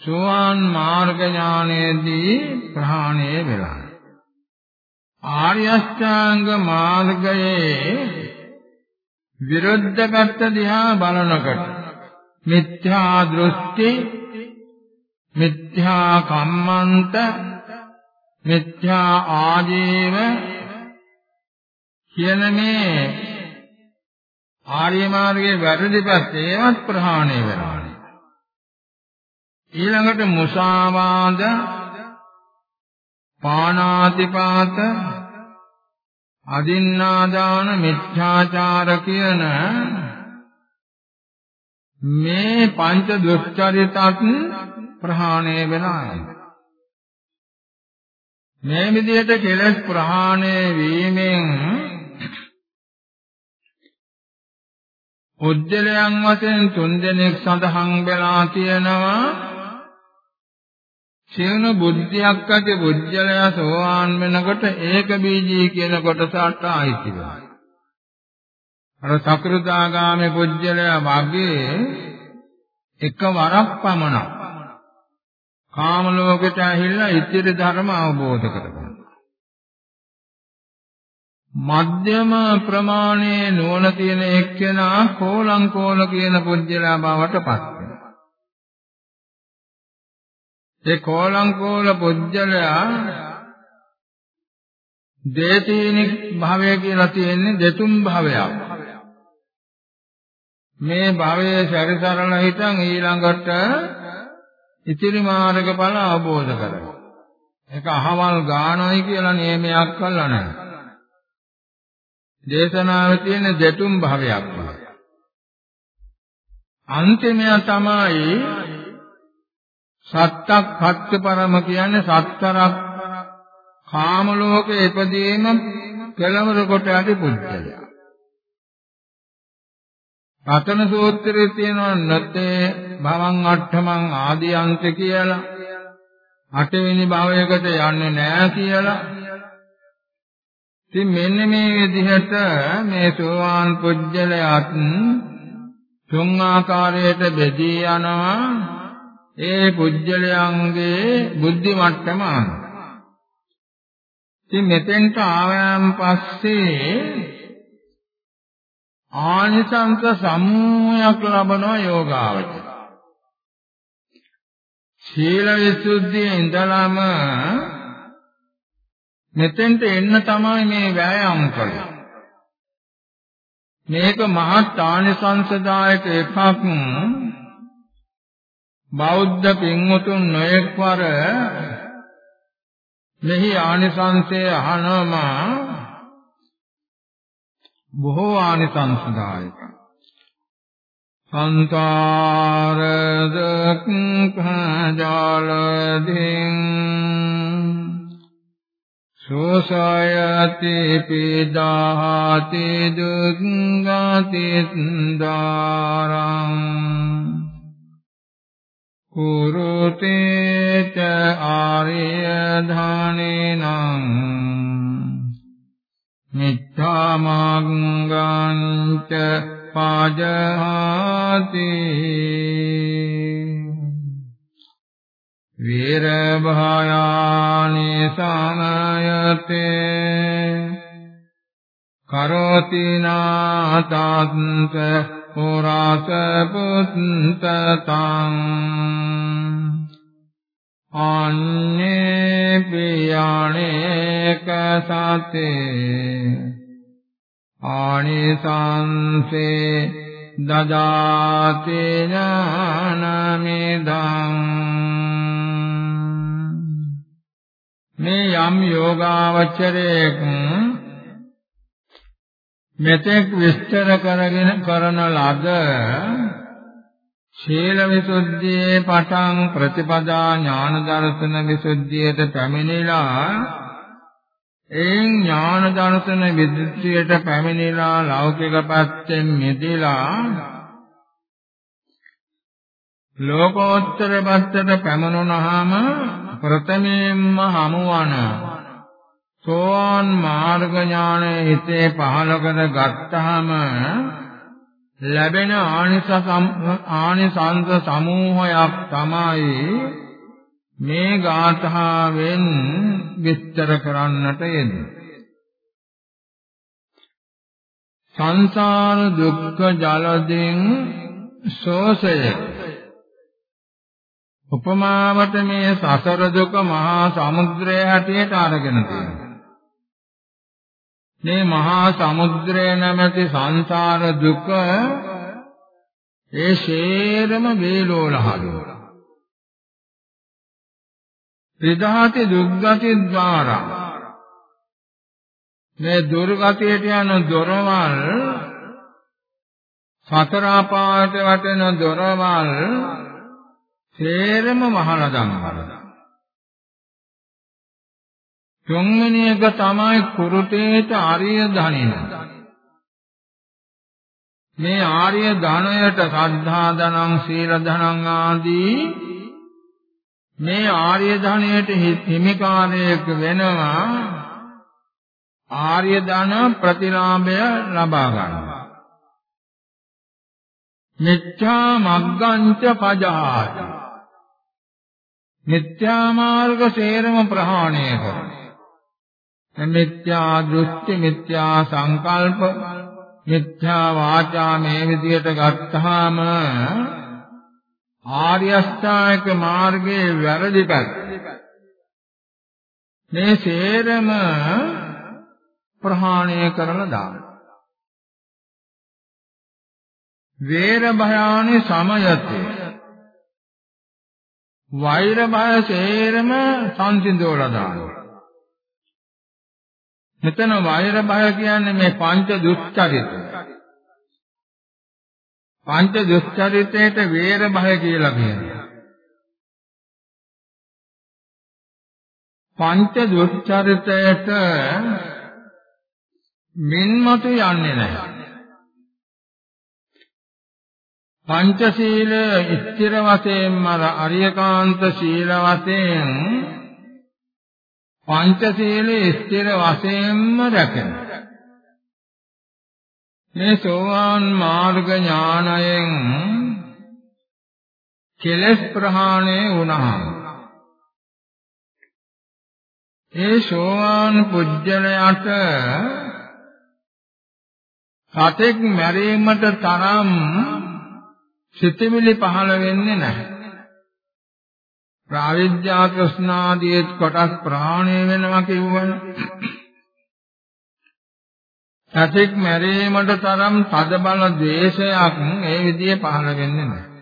සෝවාන් මාර්ග ඥානයේදී ප්‍රහාණය වෙලා. ආර්ය අෂ්ටාංග මාර්ගයේ විරුද්ධ පැත්ත දිහා බලනකොට මිත්‍යා දෘෂ්ටි මිත්‍යා කම්මන්ත මිත්‍යා ආජීව කියන මේ ආර්ය මාර්ගයේ වැරදි පැත්තේ ඒවත් ප්‍රහාණය වෙනවා. ඊළඟට මුසාවාද, පානාතිපාත අදින්නාදාන මිත්‍යාචාර කියන මේ පංච දුස්චරිතත් ප්‍රහාණය වෙනවා මේ විදිහට කෙලස් ප්‍රහාණය වීමෙන් උද්දලයන් වශයෙන් තුන් දෙනෙක් සඳහන් වෙලා තියෙනවා. සියුන බුද්ධියක් ඇති බුද්ධලය සෝවාන් වෙනකොට ඒක බීජී කියන කොටසට ආයිතිවා අර සකෘදාගාමී බුද්ධලය වාගේ එකවරක් පමණක් කාම ලෝකයට ඇහිලා ඉතිරි ධර්ම අවබෝධ කරගන්න. මධ්‍යම ප්‍රමාණයේ නුවණ තියෙන එක්කෙනා කෝලංකෝල කියන පුජ්‍යලා බවට පත් වෙනවා. ඒ කෝලංකෝල පුජ්‍යලයා දේතීනික් භවය කියලා තියෙන්නේ දෙතුන් භවයක්. මේ භවයේ සැරිසරන හිටන් ඊළඟට ඉතිරි මාර්ගඵල අවබෝධ කරගන්න. ඒක අහවල් ගානයි කියලා නියමයක් කළා නැහැ. දේශනාවේ තියෙන දෙතුන් භවයක් වගේ. අන්තිමය තමයි සත්තක් හත්ත පරම කියන්නේ සත්තරක් කාම ලෝකේ ඉපදීම කෙලවර කොට ඇති පුද්ගලයා. රතන සූත්‍රයේ තියෙනවා නතේ භවං අට්ඨමං ආදී අන්ත කියලා. අටවෙනි භවයකට යන්නේ නැහැ කියලා. ඉතින් මෙන්න මේ විදිහට මේ සෝවාන් පුජ්‍යලයාත් තුන් ආකාරයට බෙදී යනවා ඒ පුජ්‍යලයන්ගේ බුද්ධි මට්ටම අනුව. ඉතින් මෙතෙන්ට ආවයන් පස්සේ ආනිසංස සමූහයක් ලබනවා යෝගාවචර. සීල විසුද්ධියේ ඉඳලම මෙතෙන්ට එන්න තමයි මේ වෑයම් කළේ. මේක මහත් ආනිසංසදායක එකක් බෞද්ධ පින්වතුන් නොයෙක්වර මෙහි ආනිසංසය අහනම බොහෝ ආනිසංසදායක සංකාරදක් ජාලදින් සෝසයති පිදාති දුක්ගති දාරං කුරුතේ ච ආර්ය ධානේනං මිච්ඡාමග්ගං ච පාජහාති වීරභයානි සමයතේ කරෝති නාතන්ත පුරාස පුත්තං අන්නේ පියාණේක සතේ ආනිසංසේ දදාති ඥානමිදං මේ යම් යෝගාවචරයක මෙතෙක් විස්තර කරගෙන කරන ලද ශීල විසුද්ධියේ පටන් ප්‍රතිපදා ඥාන දර්ශන විසුද්ධියට පැමිණිලා එයින් ඥාන දර්ශන විසුද්ධියට පැමිණිලා ලෞකික පැත්තෙන් මිදලා ලෝකෝත්තර පැත්තට පැමුණුනහම ප්‍රථමයෙන්ම හමුවන සෝවාන් මාර්ග ඥානය හිතේ පහළ කර ගත්තාම ලැබෙන ආනිසංස සමූහයක් තමයි මේ ගාථාවෙන් විස්තර කරන්නට යෙදුනේ. සංසාර දුක්ඛ ජලයෙන් සෝසය උපමාවට මේ සසර දුක මහා සමුද්‍රය හැටියට අරගෙන තියෙනවා. මේ මහා සමුද්‍රය නැමැති සංසාර දුක ඒ ශේරම වේලෝලහලු. ත්‍රිධාති දුක්ගති ద్వාරා මේ දුර්ගතියට යන දොරවල් සතර අපායට වටෙන දොරවල් සේරම වහලා දානවා. තුන්වෙනි එක තමයි කුරුටේට ආර්ය ධනින. මේ ආර්ය ධනයට සද්ධා ධනං සීල ධනං ආදී මේ ආර්ය ධනයට හිමිකාරයෙක් වෙනවා ආර්ය ධන ප්‍රතිලාභය ලබා ගන්නවා. මිච්ඡා මග්ගංච පජාති. මිත්‍යා මාර්ග සේරම ප්‍රහාණය කරනවා. මිත්‍යා දෘෂ්ටි මිත්‍යා සංකල්ප මිත්‍යා වාචා මේ විදියට ගත්තාම ආර්ය අෂ්ටාංගික මාර්ගයේ වැරදි පැත්ත මේ සේරම ප්‍රහාණය කරලා දානවා වේර භයානි සමයතේ වෛර භය සේරම සංසිඳවලා දානවා මෙතන වෛර භය කියන්නේ මේ පංච දුස්චරිත. පංච දුස්චරිතයට වේර භය කියලා කියනවා. පංච දුස්චරිතයට මින්මතු යන්නේ නැහැ. පංචශීල ස්ථිර වශයෙන්ම අරියකාන්ත සීල වශයෙන් පංචශීලයේ ස්ථිර වශයෙන්ම රැකෙන මේ සෝවාන් මාර්ග ඥානයෙන් කෙලස් ප්‍රහාණය වුණා. ඒ සෝවාන් පුජ්‍යලයට සතෙක් මැරීමට තරම් සිතවිලි පහළ වෙන්නේ නැහැ. ප්‍රාවිද්‍යා තෘෂ්ණාදී කොටස් ප්‍රාණය වෙනවා කියවනේ. සතෙක් මැරීමට තරම් තද බල ද්වේෂයක් ඒ විදිහේ පහළ වෙන්නේ නැහැ.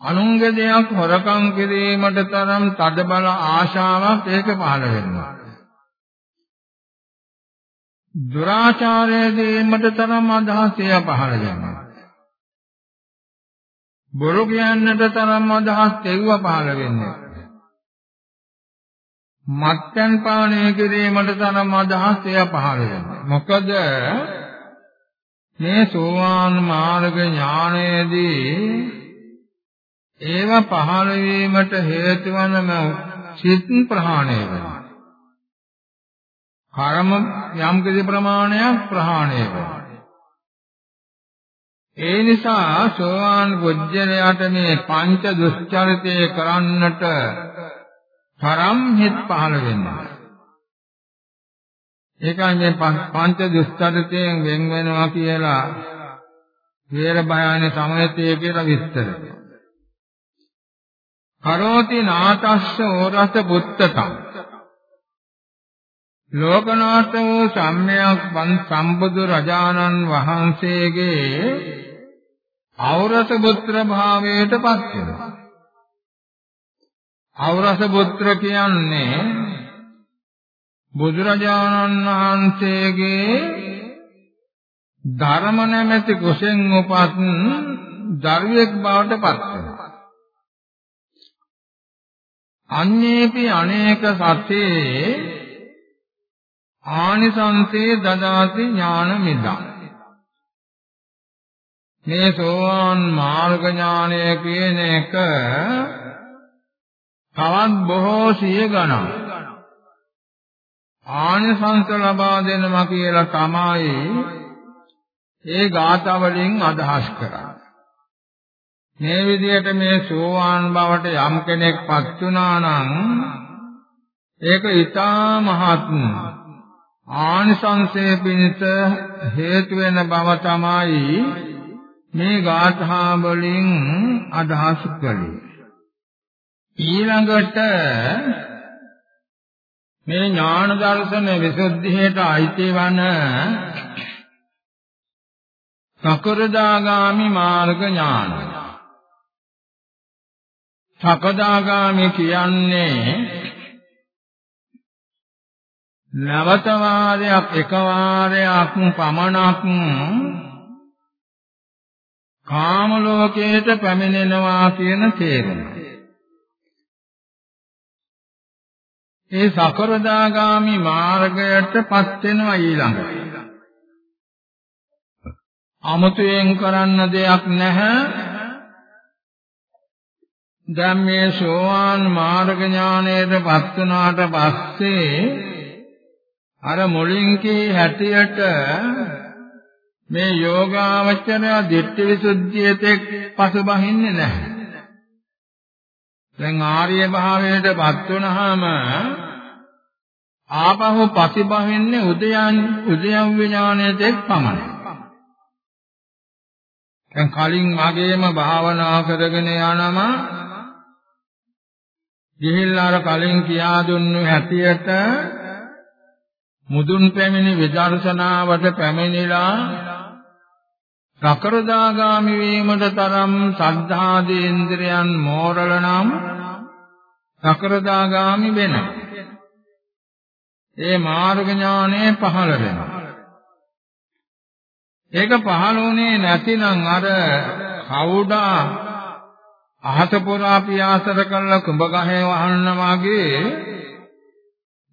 අනුංග දෙයක් හොරකම් කිරීමට තරම් තද බල ආශාවක් ඒක පහළ වෙනවා. දුරාචාරය දීමට තරම් අදහසය පහළ වෙනවා. බොරු කියන්නට තරම් අදහස් දෙව්ව පහළ වෙන්නේ. මත්යන් පානය කිරීමට තරම් අදහස් එය පහළ වෙන්නේ. මොකද මේ සෝවාන් මාර්ග ඥානයේදී ඒව පහළ වීමට හේතු වන සිත් ප්‍රහාණය වෙනවා. කර්ම යම් කිසි ප්‍රමාණයක් ප්‍රහාණය වෙනවා. ඒ නිසා සෝවාන් පුජ්‍යලයට මේ පංච දුස්චරිතය කරන්නට තරම් හිත් පහළ වෙනවා. ඒකයි මේ පංච දුස්චරිතයෙන් වෙන් වෙනවා කියලා වේර භයානේ සමයතේ කියලා විස්තර. කරෝති නාතස්ස ඕරස බුත්තතං ලෝකනාථ වූ සම්මයක් සම්බුදු රජාණන් වහන්සේගේ අවරස පුත්‍ර භාවයට පත් වෙනවා. අවරස පුත්‍ර කියන්නේ බුදුරජාණන් වහන්සේගේ ධර්ම නැමැති කුසෙන් උපත් දරුවෙක් බවට පත් වෙනවා. අන්නේපි අනේක සත්‍යේ ආනිසංසේ දදාති ඥාන මිදං මේ සෝවාන් මාර්ග ඥානය කියන එක තවත් බොහෝ සිය ගණන් ආනිසංස ලබා දෙනවා කියලා තමයි ඒ ගාථා වලින් අදහස් කරන්නේ. මේ විදිහට මේ සෝවාන් බවට යම් කෙනෙක්පත් වුණා නම් ඒක ඊටා මහත් ආනිසංසයේ පිණිස හේතු වෙන බව තමයි මේ ගාථා වලින් අදහස් කළේ. ඊළඟට මේ ඥාන දර්ශන විසුද්ධියට අයිති වන සකරදාගාමි මාර්ග ඥාන. සකදාගාමි කියන්නේ නවත වාරයක් එක වාරයක් පමණක් කාම ලෝකයට පැමිණෙනවා කියන තේරුම. ඒ සකරදාගාමි මාර්ගයටපත් වෙනවා ඊළඟට. අමුතුවෙන් කරන්න දෙයක් නැහැ. දැන් මේ සෝවාන් මාර්ග ඥානයටපත් වුණාට පස්සේ අර මුලින් කී හැටියට මේ යෝගාවචරය දිට්ඨි විසුද්ධියතෙක් පසුබහින්නේ නැහැ. දැන් ආර්ය භාවයටපත් වුණාම ආපහු පසුබහින්නේ උදයන් උදයන් විඥාණයතෙක් පමණයි. දැන් කලින් වගේම භාවනා කරගෙන යනම ගිහිල්ලා අර කලින් කියා දුන්නු හැටියට මුදුන් පැමිණි විදර්ශනාවට පැමිණිලා සකරදාගාමි වීමට තරම් සද්ධාදී ඉන්ද්‍රයන් මෝරල නම් සකරදාගාමි වෙනවා. ඒ මාර්ග ඥානය පහළ වෙනවා. ඒක පහළ වුණේ නැතිනම් අර කවුඩා අහත පුරා පියාසර කළා කුඹ ගහේ වහන්න වගේ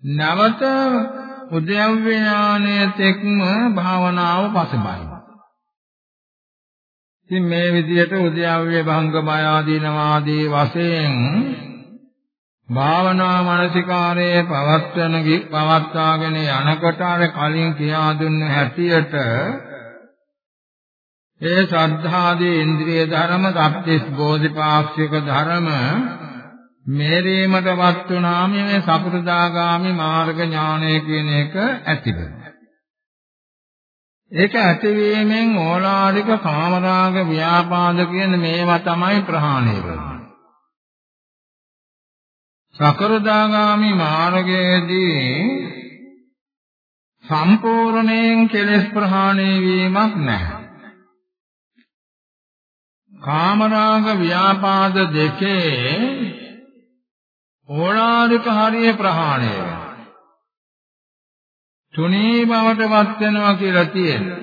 නැවත උද්‍යව්‍ය ඥානයේ තෙක්ම භාවනාව පසුබයි. ඉතින් මේ විදිහට උද්‍යව්‍ය භංග බය ආදීනවාදී වශයෙන් භාවනා මානසිකාරයේ පවත්වන පවත්වාගෙන යනකොට අර කලින් කියා දුන්න හැටියට ඒ ශ්‍රද්ධාදී ඉන්ද්‍රිය ධර්ම සත්‍තිස් බෝධිපාක්ෂික ධර්ම මේරීමටවත් වුණාම මේ සකෘදාගාමි මාර්ග ඥානය කියන එක ඇති වෙනවා. ඒක ඇතිවීමෙන් ඕලාරික කාමරාග ව්‍යාපාද කියන මේවා තමයි ප්‍රහාණය වෙන්නේ. සකෘදාගාමි මාර්ගයේදී සම්පූර්ණයෙන් කෙලෙස් ප්‍රහාණය වීමක් නැහැ. කාමරාග ව්‍යාපාද දෙකේ ඕලාරික හරිය ප්‍රහාණය වෙනවා. තුනී බවටපත් වෙනවා කියලා තියෙනවා.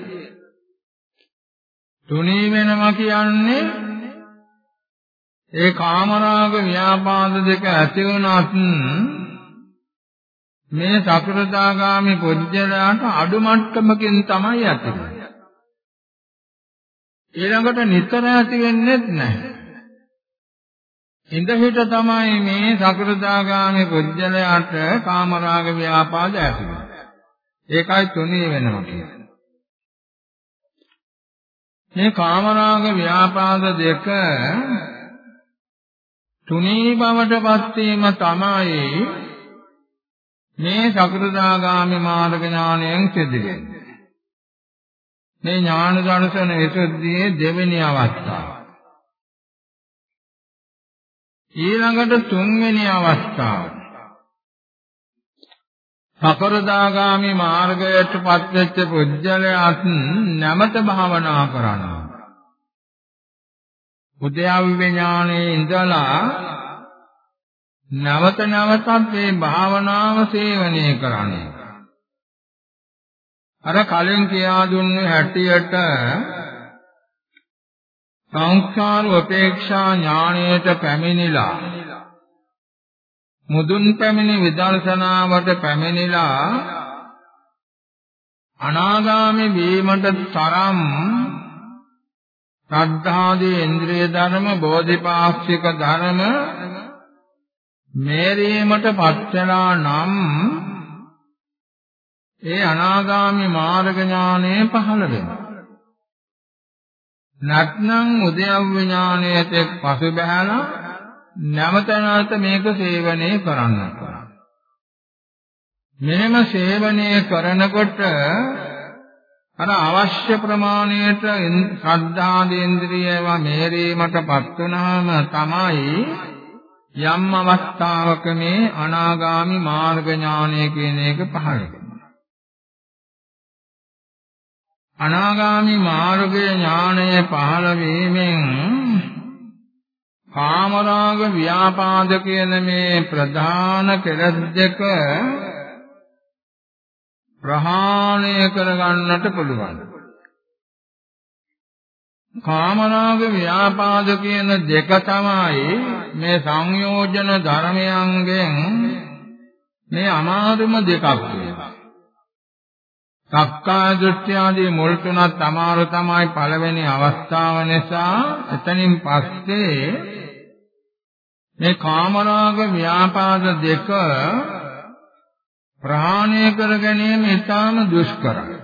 තුනී වෙනවා කියන්නේ ඒ කාමරාග ව්‍යාපාද දෙක ඇති වුණත් මේ සකෘදාගාමි පුජ්‍යලයට අඩු මට්ටමකින් තමයි ඇති වෙන්නේ. ඊළඟට නිතර ඇති වෙන්නේ නැහැ. ඉඳහිට තමයි මේ සකෘදාගාමී පුජ්‍යලයට කාමරාග ව්‍යාපාද ඇති වෙන්නේ. ඒකයි තුනී වෙනවා කියන්නේ. මේ කාමරාග ව්‍යාපාද දෙක තුනී බවටපත් වීම තමයි මේ සකෘදාගාමී මාර්ග ඥානයෙන් සිදු වෙන්නේ. මේ ඥාන දර්ශන විසුද්ධියේ දෙවෙනි අවස්ථාව. ඊළඟට තුන්වෙනි අවස්ථාව. සකරදාගාමි මාර්ගයට පත්වෙච්ච පුජ්‍යලයාත් නැමත භාවනා කරනවා. උද්‍යාවි ඥානයේ ඉඳලා නැවත නැවතත් මේ භාවනාව සේවනය කරන්නේ. අර කලින් කියා දුන්නේ හැටියට සංස්කාර උපේක්ෂා ඥාණයට පැමිණිලා මුදුන් පැමිණි විදර්ශනාවට පැමිණිලා අනාගාමි වීමට තරම් ශ්‍රද්ධාදී ඉන්ද්‍රිය ධර්ම බෝධිපාක්ෂික ධර්ම මේරීමට පත්වලා නම් ඒ අනාගාමි මාර්ග ඥානය පහළ වෙනවා. නැත්නම් උද්‍යව්‍ය ඥානයට පසු බහැලා නැවත නැවත මේක සේවනය කරන්න මෙහෙම සේවනය කරනකොට අර අවශ්‍ය ප්‍රමාණයට ශ්‍රද්ධාදේන්ද්‍රියව මේරීමටපත් වුණාම තමයි යම් අවස්ථාවක මේ අනාගාමි මාර්ග ඥානය කියන එක පහළ වෙන්නේ. අනාගාමි මාර්ගයේ ඥානය පහළ වීමෙන් කාමරාග ව්‍යාපාද කියන මේ ප්‍රධාන කෙලෙස් දෙක ප්‍රහාණය කරගන්නට පුළුවන්. කාමරාග ව්‍යාපාද කියන දෙක තමයි මේ සංයෝජන ධර්මයන්ගෙන් මේ අමාරුම දෙකක් වෙනවා. සක්කාය දෘෂ්ටි ආදී මුල් තුනත් අමාරු තමයි පළවෙනි අවස්ථාව නිසා එතනින් පස්සේ මේ කාමරාග ව්‍යාපාද දෙක ප්‍රහාණය කර ගැනීම ඉතාම දුෂ්කරයි.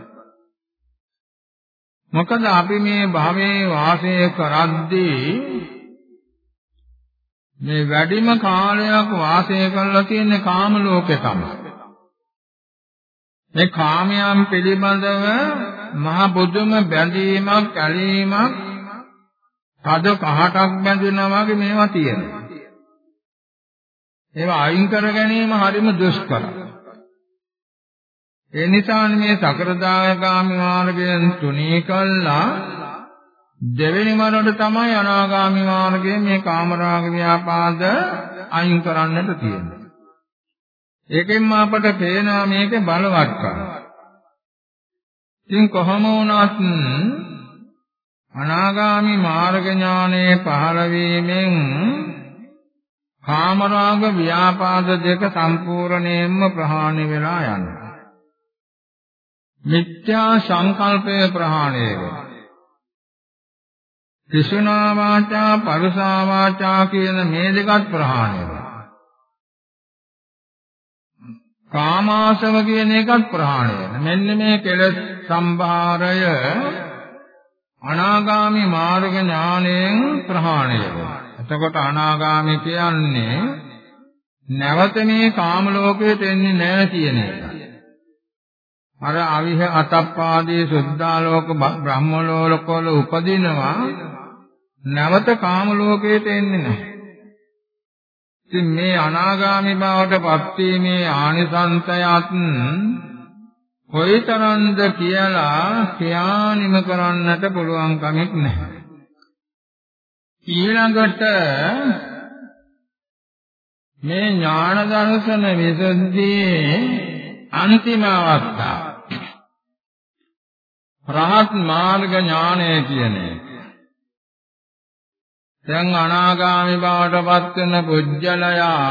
මොකද අපි මේ භවයේ වාසය කරද්දී මේ වැඩිම කාලයක් වාසය කරලා තියෙන කාම ලෝකේ තමයි. මේ කාමයන් පිළිබඳව මහ බුදුම බැඳීමක්, ඇලීමක්, තද කහටක් බැඳෙනා වගේ මේවා තියෙනවා. ඒවා අයින් කර ගැනීම හරිම දුෂ්කරයි. ඒ නිසානේ මේ සකරදායකාමි මාර්ගයෙන් තුනී කළා දෙවෙනි වරට තමයි අනාගාමි මාර්ගයේ මේ කාමරාග ව්‍යාපාද අයින් කරන්නට තියෙන්නේ. ඒකෙන්ම අපට පේනවා මේකේ බලවත්කම. ඉතින් කොහොම වුණත් අනාගාමි මාර්ග ඥානයේ පහළ වීමෙන් කාමරාග ව්‍යාපාද දෙක සම්පූර්ණයෙන්ම ප්‍රහාණය වෙලා යනවා. මිත්‍යා සංකල්පය ප්‍රහාණය වෙනවා. කිසුනා වාචා පරුසා වාචා කියන මේ දෙකත් ප්‍රහාණය වෙනවා. කාමාශව කියන එකත් ප්‍රහාණය වෙනවා. මෙන්න මේ කෙලෙස් සම්භාරය අනාගාමි මාර්ග ඥාණයෙන් ප්‍රහාණය වෙනවා. එතකොට අනාගාමී කියන්නේ නැවත මේ කාම ලෝකයට එන්නේ නැහැ කියන එක. අර අවිහ අතප්පාදී සුද්ධාලෝක බ්‍රහ්ම ලෝකවල උපදිනවා නැවත කාම ලෝකයට එන්නේ නැහැ. ඉතින් මේ අනාගාමී බවට පත්වීමේ ආනිසංසයත් කොයිතරම්ද කියලා ක්‍යානිම කරන්නට පුළුවන් කමක් නැහැ. ඊළඟට මේ ඥාන දර්ශන විසුද්ධියේ අන්තිම අවස්ථාව රහත් මාර්ග ඥානය කියන එක. දැන් අනාගාමී බවට පත් වෙන පුජ්‍යලයා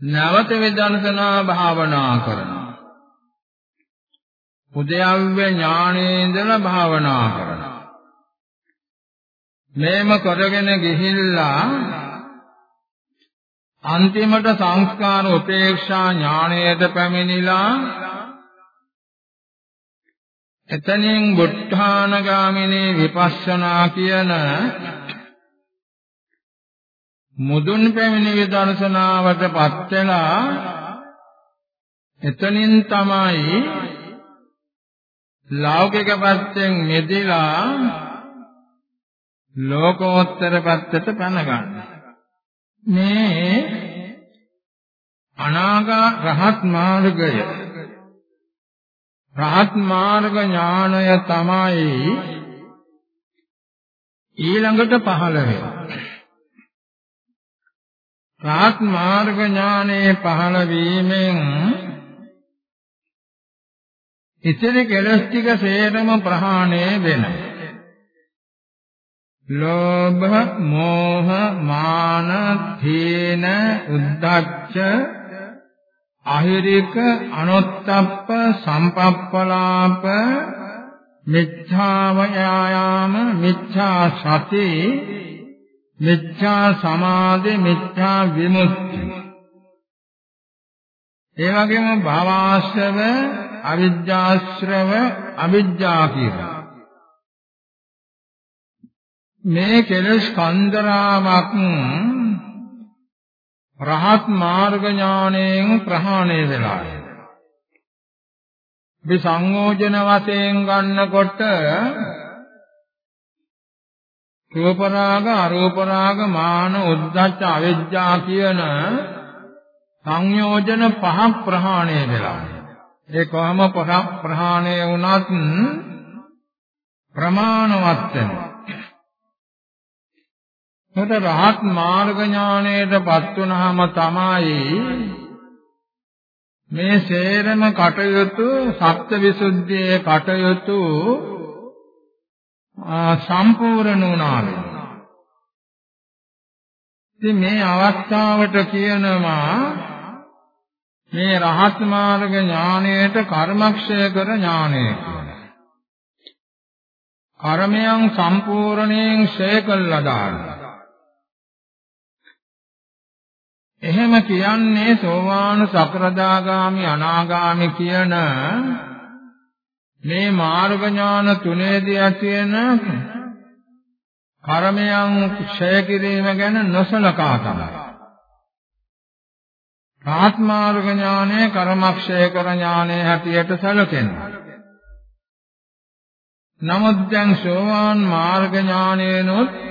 නැවත විදර්ශනා භාවනා කරනවා. උදයව්‍ය ඥානේන්දල භාවනා කරනවා. මේම කරගෙන ගිහිල්ලා අන්තිමට සංස්කාර උපේක්ෂා ඥාණයට පැමිණිලා එතනින් බුද්ධානගාමිනී විපස්සනා කියන මුදුන් පැමිණි විදර්ශනාවටපත් වෙලා එතනින් තමයි ලෞකික පැත්තෙන් මෙදිලා ලෝකෝත්තර පැත්තට පැන ගන්න. මේ අනාගා රහත් මාර්ගය රහත් මාර්ග ඥානය තමයි ඊළඟට පහළ වෙන්නේ. රහත් මාර්ග ඥානයේ පහළ වීමෙන් ඉතිරි කෙලස් ටික සේරම ප්‍රහාණය වෙනවා. ලෝභ මෝහ මාන තීන උද්ධච්ච අහිරික අනොත්තප්ප සම්පප්පලාප මිච්ඡා වයායාම මිච්ඡා සති මිච්ඡා සමාධි මිච්ඡා විමුක්ති ඒ වගේම භවආශ්‍රව අවිජ්ජාශ්‍රව අවිජ්ජා කියලා. මේ කෙලස් කන්දරාවක් රහත් මාර්ග ඥාණයෙන් ප්‍රහාණය වෙලා. මේ සංයෝජන වශයෙන් ගන්නකොට රූප රාග අරූප රාග මාන උද්ධච්ච අවිජ්ජා කියන සංයෝජන පහක් ප්‍රහාණය වෙලා. ඒ කොහම ප්‍රහාණය වුණත් ප්‍රමාණවත් වෙනවා. එතකොට රහත් මාර්ග ඥාණයටපත් වුනහම තමයි මේ සේරම කටයුතු සත්‍යවිසුද්ධියේ කටයුතු සම්පූර්ණ වුණා ඉතින් මේ අවස්ථාවට කියනවා මේ රහත් මාර්ග ඥාණයට කර්මක්ෂය කර ඥාණය කියලා. කර්මයන් සම්පූර්ණයෙන් ක්ෂය කළා දානවා. එහෙම කියන්නේ සෝවාන් සකරදාගාමි අනාගාමි කියන මේ මාර්ග ඥාන තුනේදී ඇතිවෙන කර්මයන් ක්ෂය කිරීම ගැන නොසලකා තමයි. ආත්මාර්ග ඥානය කර්මක්ෂය කර ඥානය හැටියට සැලකෙනවා. නමුත් දැන් සෝවාන් මාර්ග ඥානයනොත්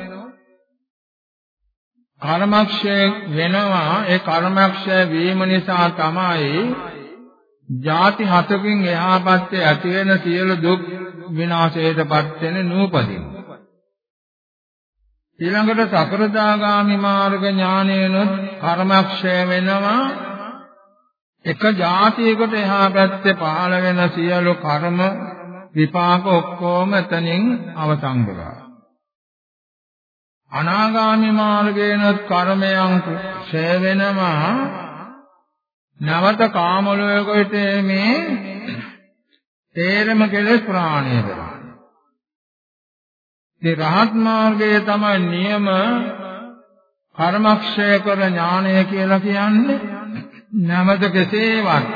කර්මක්ෂය වෙනවා. ඒ කර්මක්ෂය වීම නිසා තමයි ಜಾති හතකින් එහා පැත්තේ ඇති වෙන සියලු දුක් විනාශයටපත් වෙන නූපදින. ඊළඟට සකරදාගාමි මාර්ග ඥානයනොත් කර්මක්ෂය වෙනවා. එක જાතියකට එහා පැත්තේ පහළ වෙන සියලු කර්ම විපාක ඔක්කොම එතනින් අවසන් වෙනවා. අනාගාමි මාර්ගයේනොත් කර්මයන් ක්ෂය වෙනවා නවත කාම ලෝකයට මේ තේරම කෙලෙස් ප්‍රාණය වෙනවා. ඒ රහත් මාර්ගයේ තමයි නියම කර්මක්ෂය කර ඥානය කියලා කියන්නේ නවත කෙසේවත්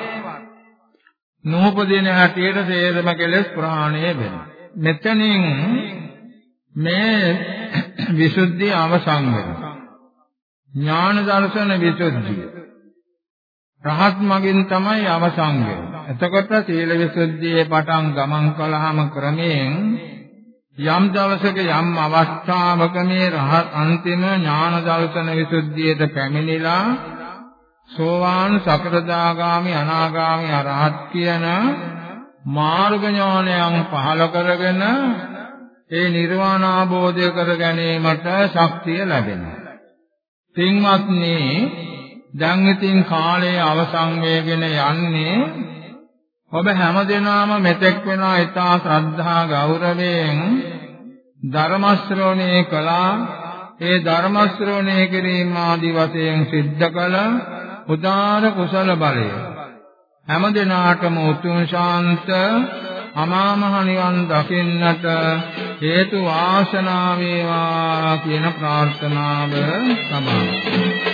නූපදින හැටියට තේරම කෙලෙස් ප්‍රාණය වෙනවා. මෙතනින් මේ විසුද්ධිය අවසන් වෙනවා. ඥාන දර්ශන විසුද්ධිය. රහත් මගින් තමයි අවසන් වෙන්නේ. එතකොට සීල විසුද්ධියේ පටන් ගමන් කළාම ක්‍රමයෙන් යම් දවසක යම් අවස්ථාවක මේ රහත් අන්තිම ඥාන දර්ශන විසුද්ධියට පැමිණිලා සෝවාන් සකරදාගාමි අනාගාමි අරහත් කියන මාර්ග ඥානයන් පහල කරගෙන ඒ නිර්වාණ අවබෝධය කර ගැනීමට ශක්තිය ලැබෙනවා. පින්වත්නි දැන් ඉතින් කාලයේ අවසන් වෙගෙන යන්නේ ඔබ හැමදෙනාම මෙතෙක් වෙනා ඊතා ශ්‍රද්ධා ගෞරවයෙන් ධර්ම ශ්‍රවණය කළා ඒ ධර්ම ශ්‍රවණය කිරීම ආදී වශයෙන් සිද්ධ කළ උදාර කුසල බලය හැමදෙනාටම උතුම් ශාන්ත අමා මහ නිවන් දකින්නට හේතු වාසනා වේවා කියන ප්‍රාර්ථනාව සමාන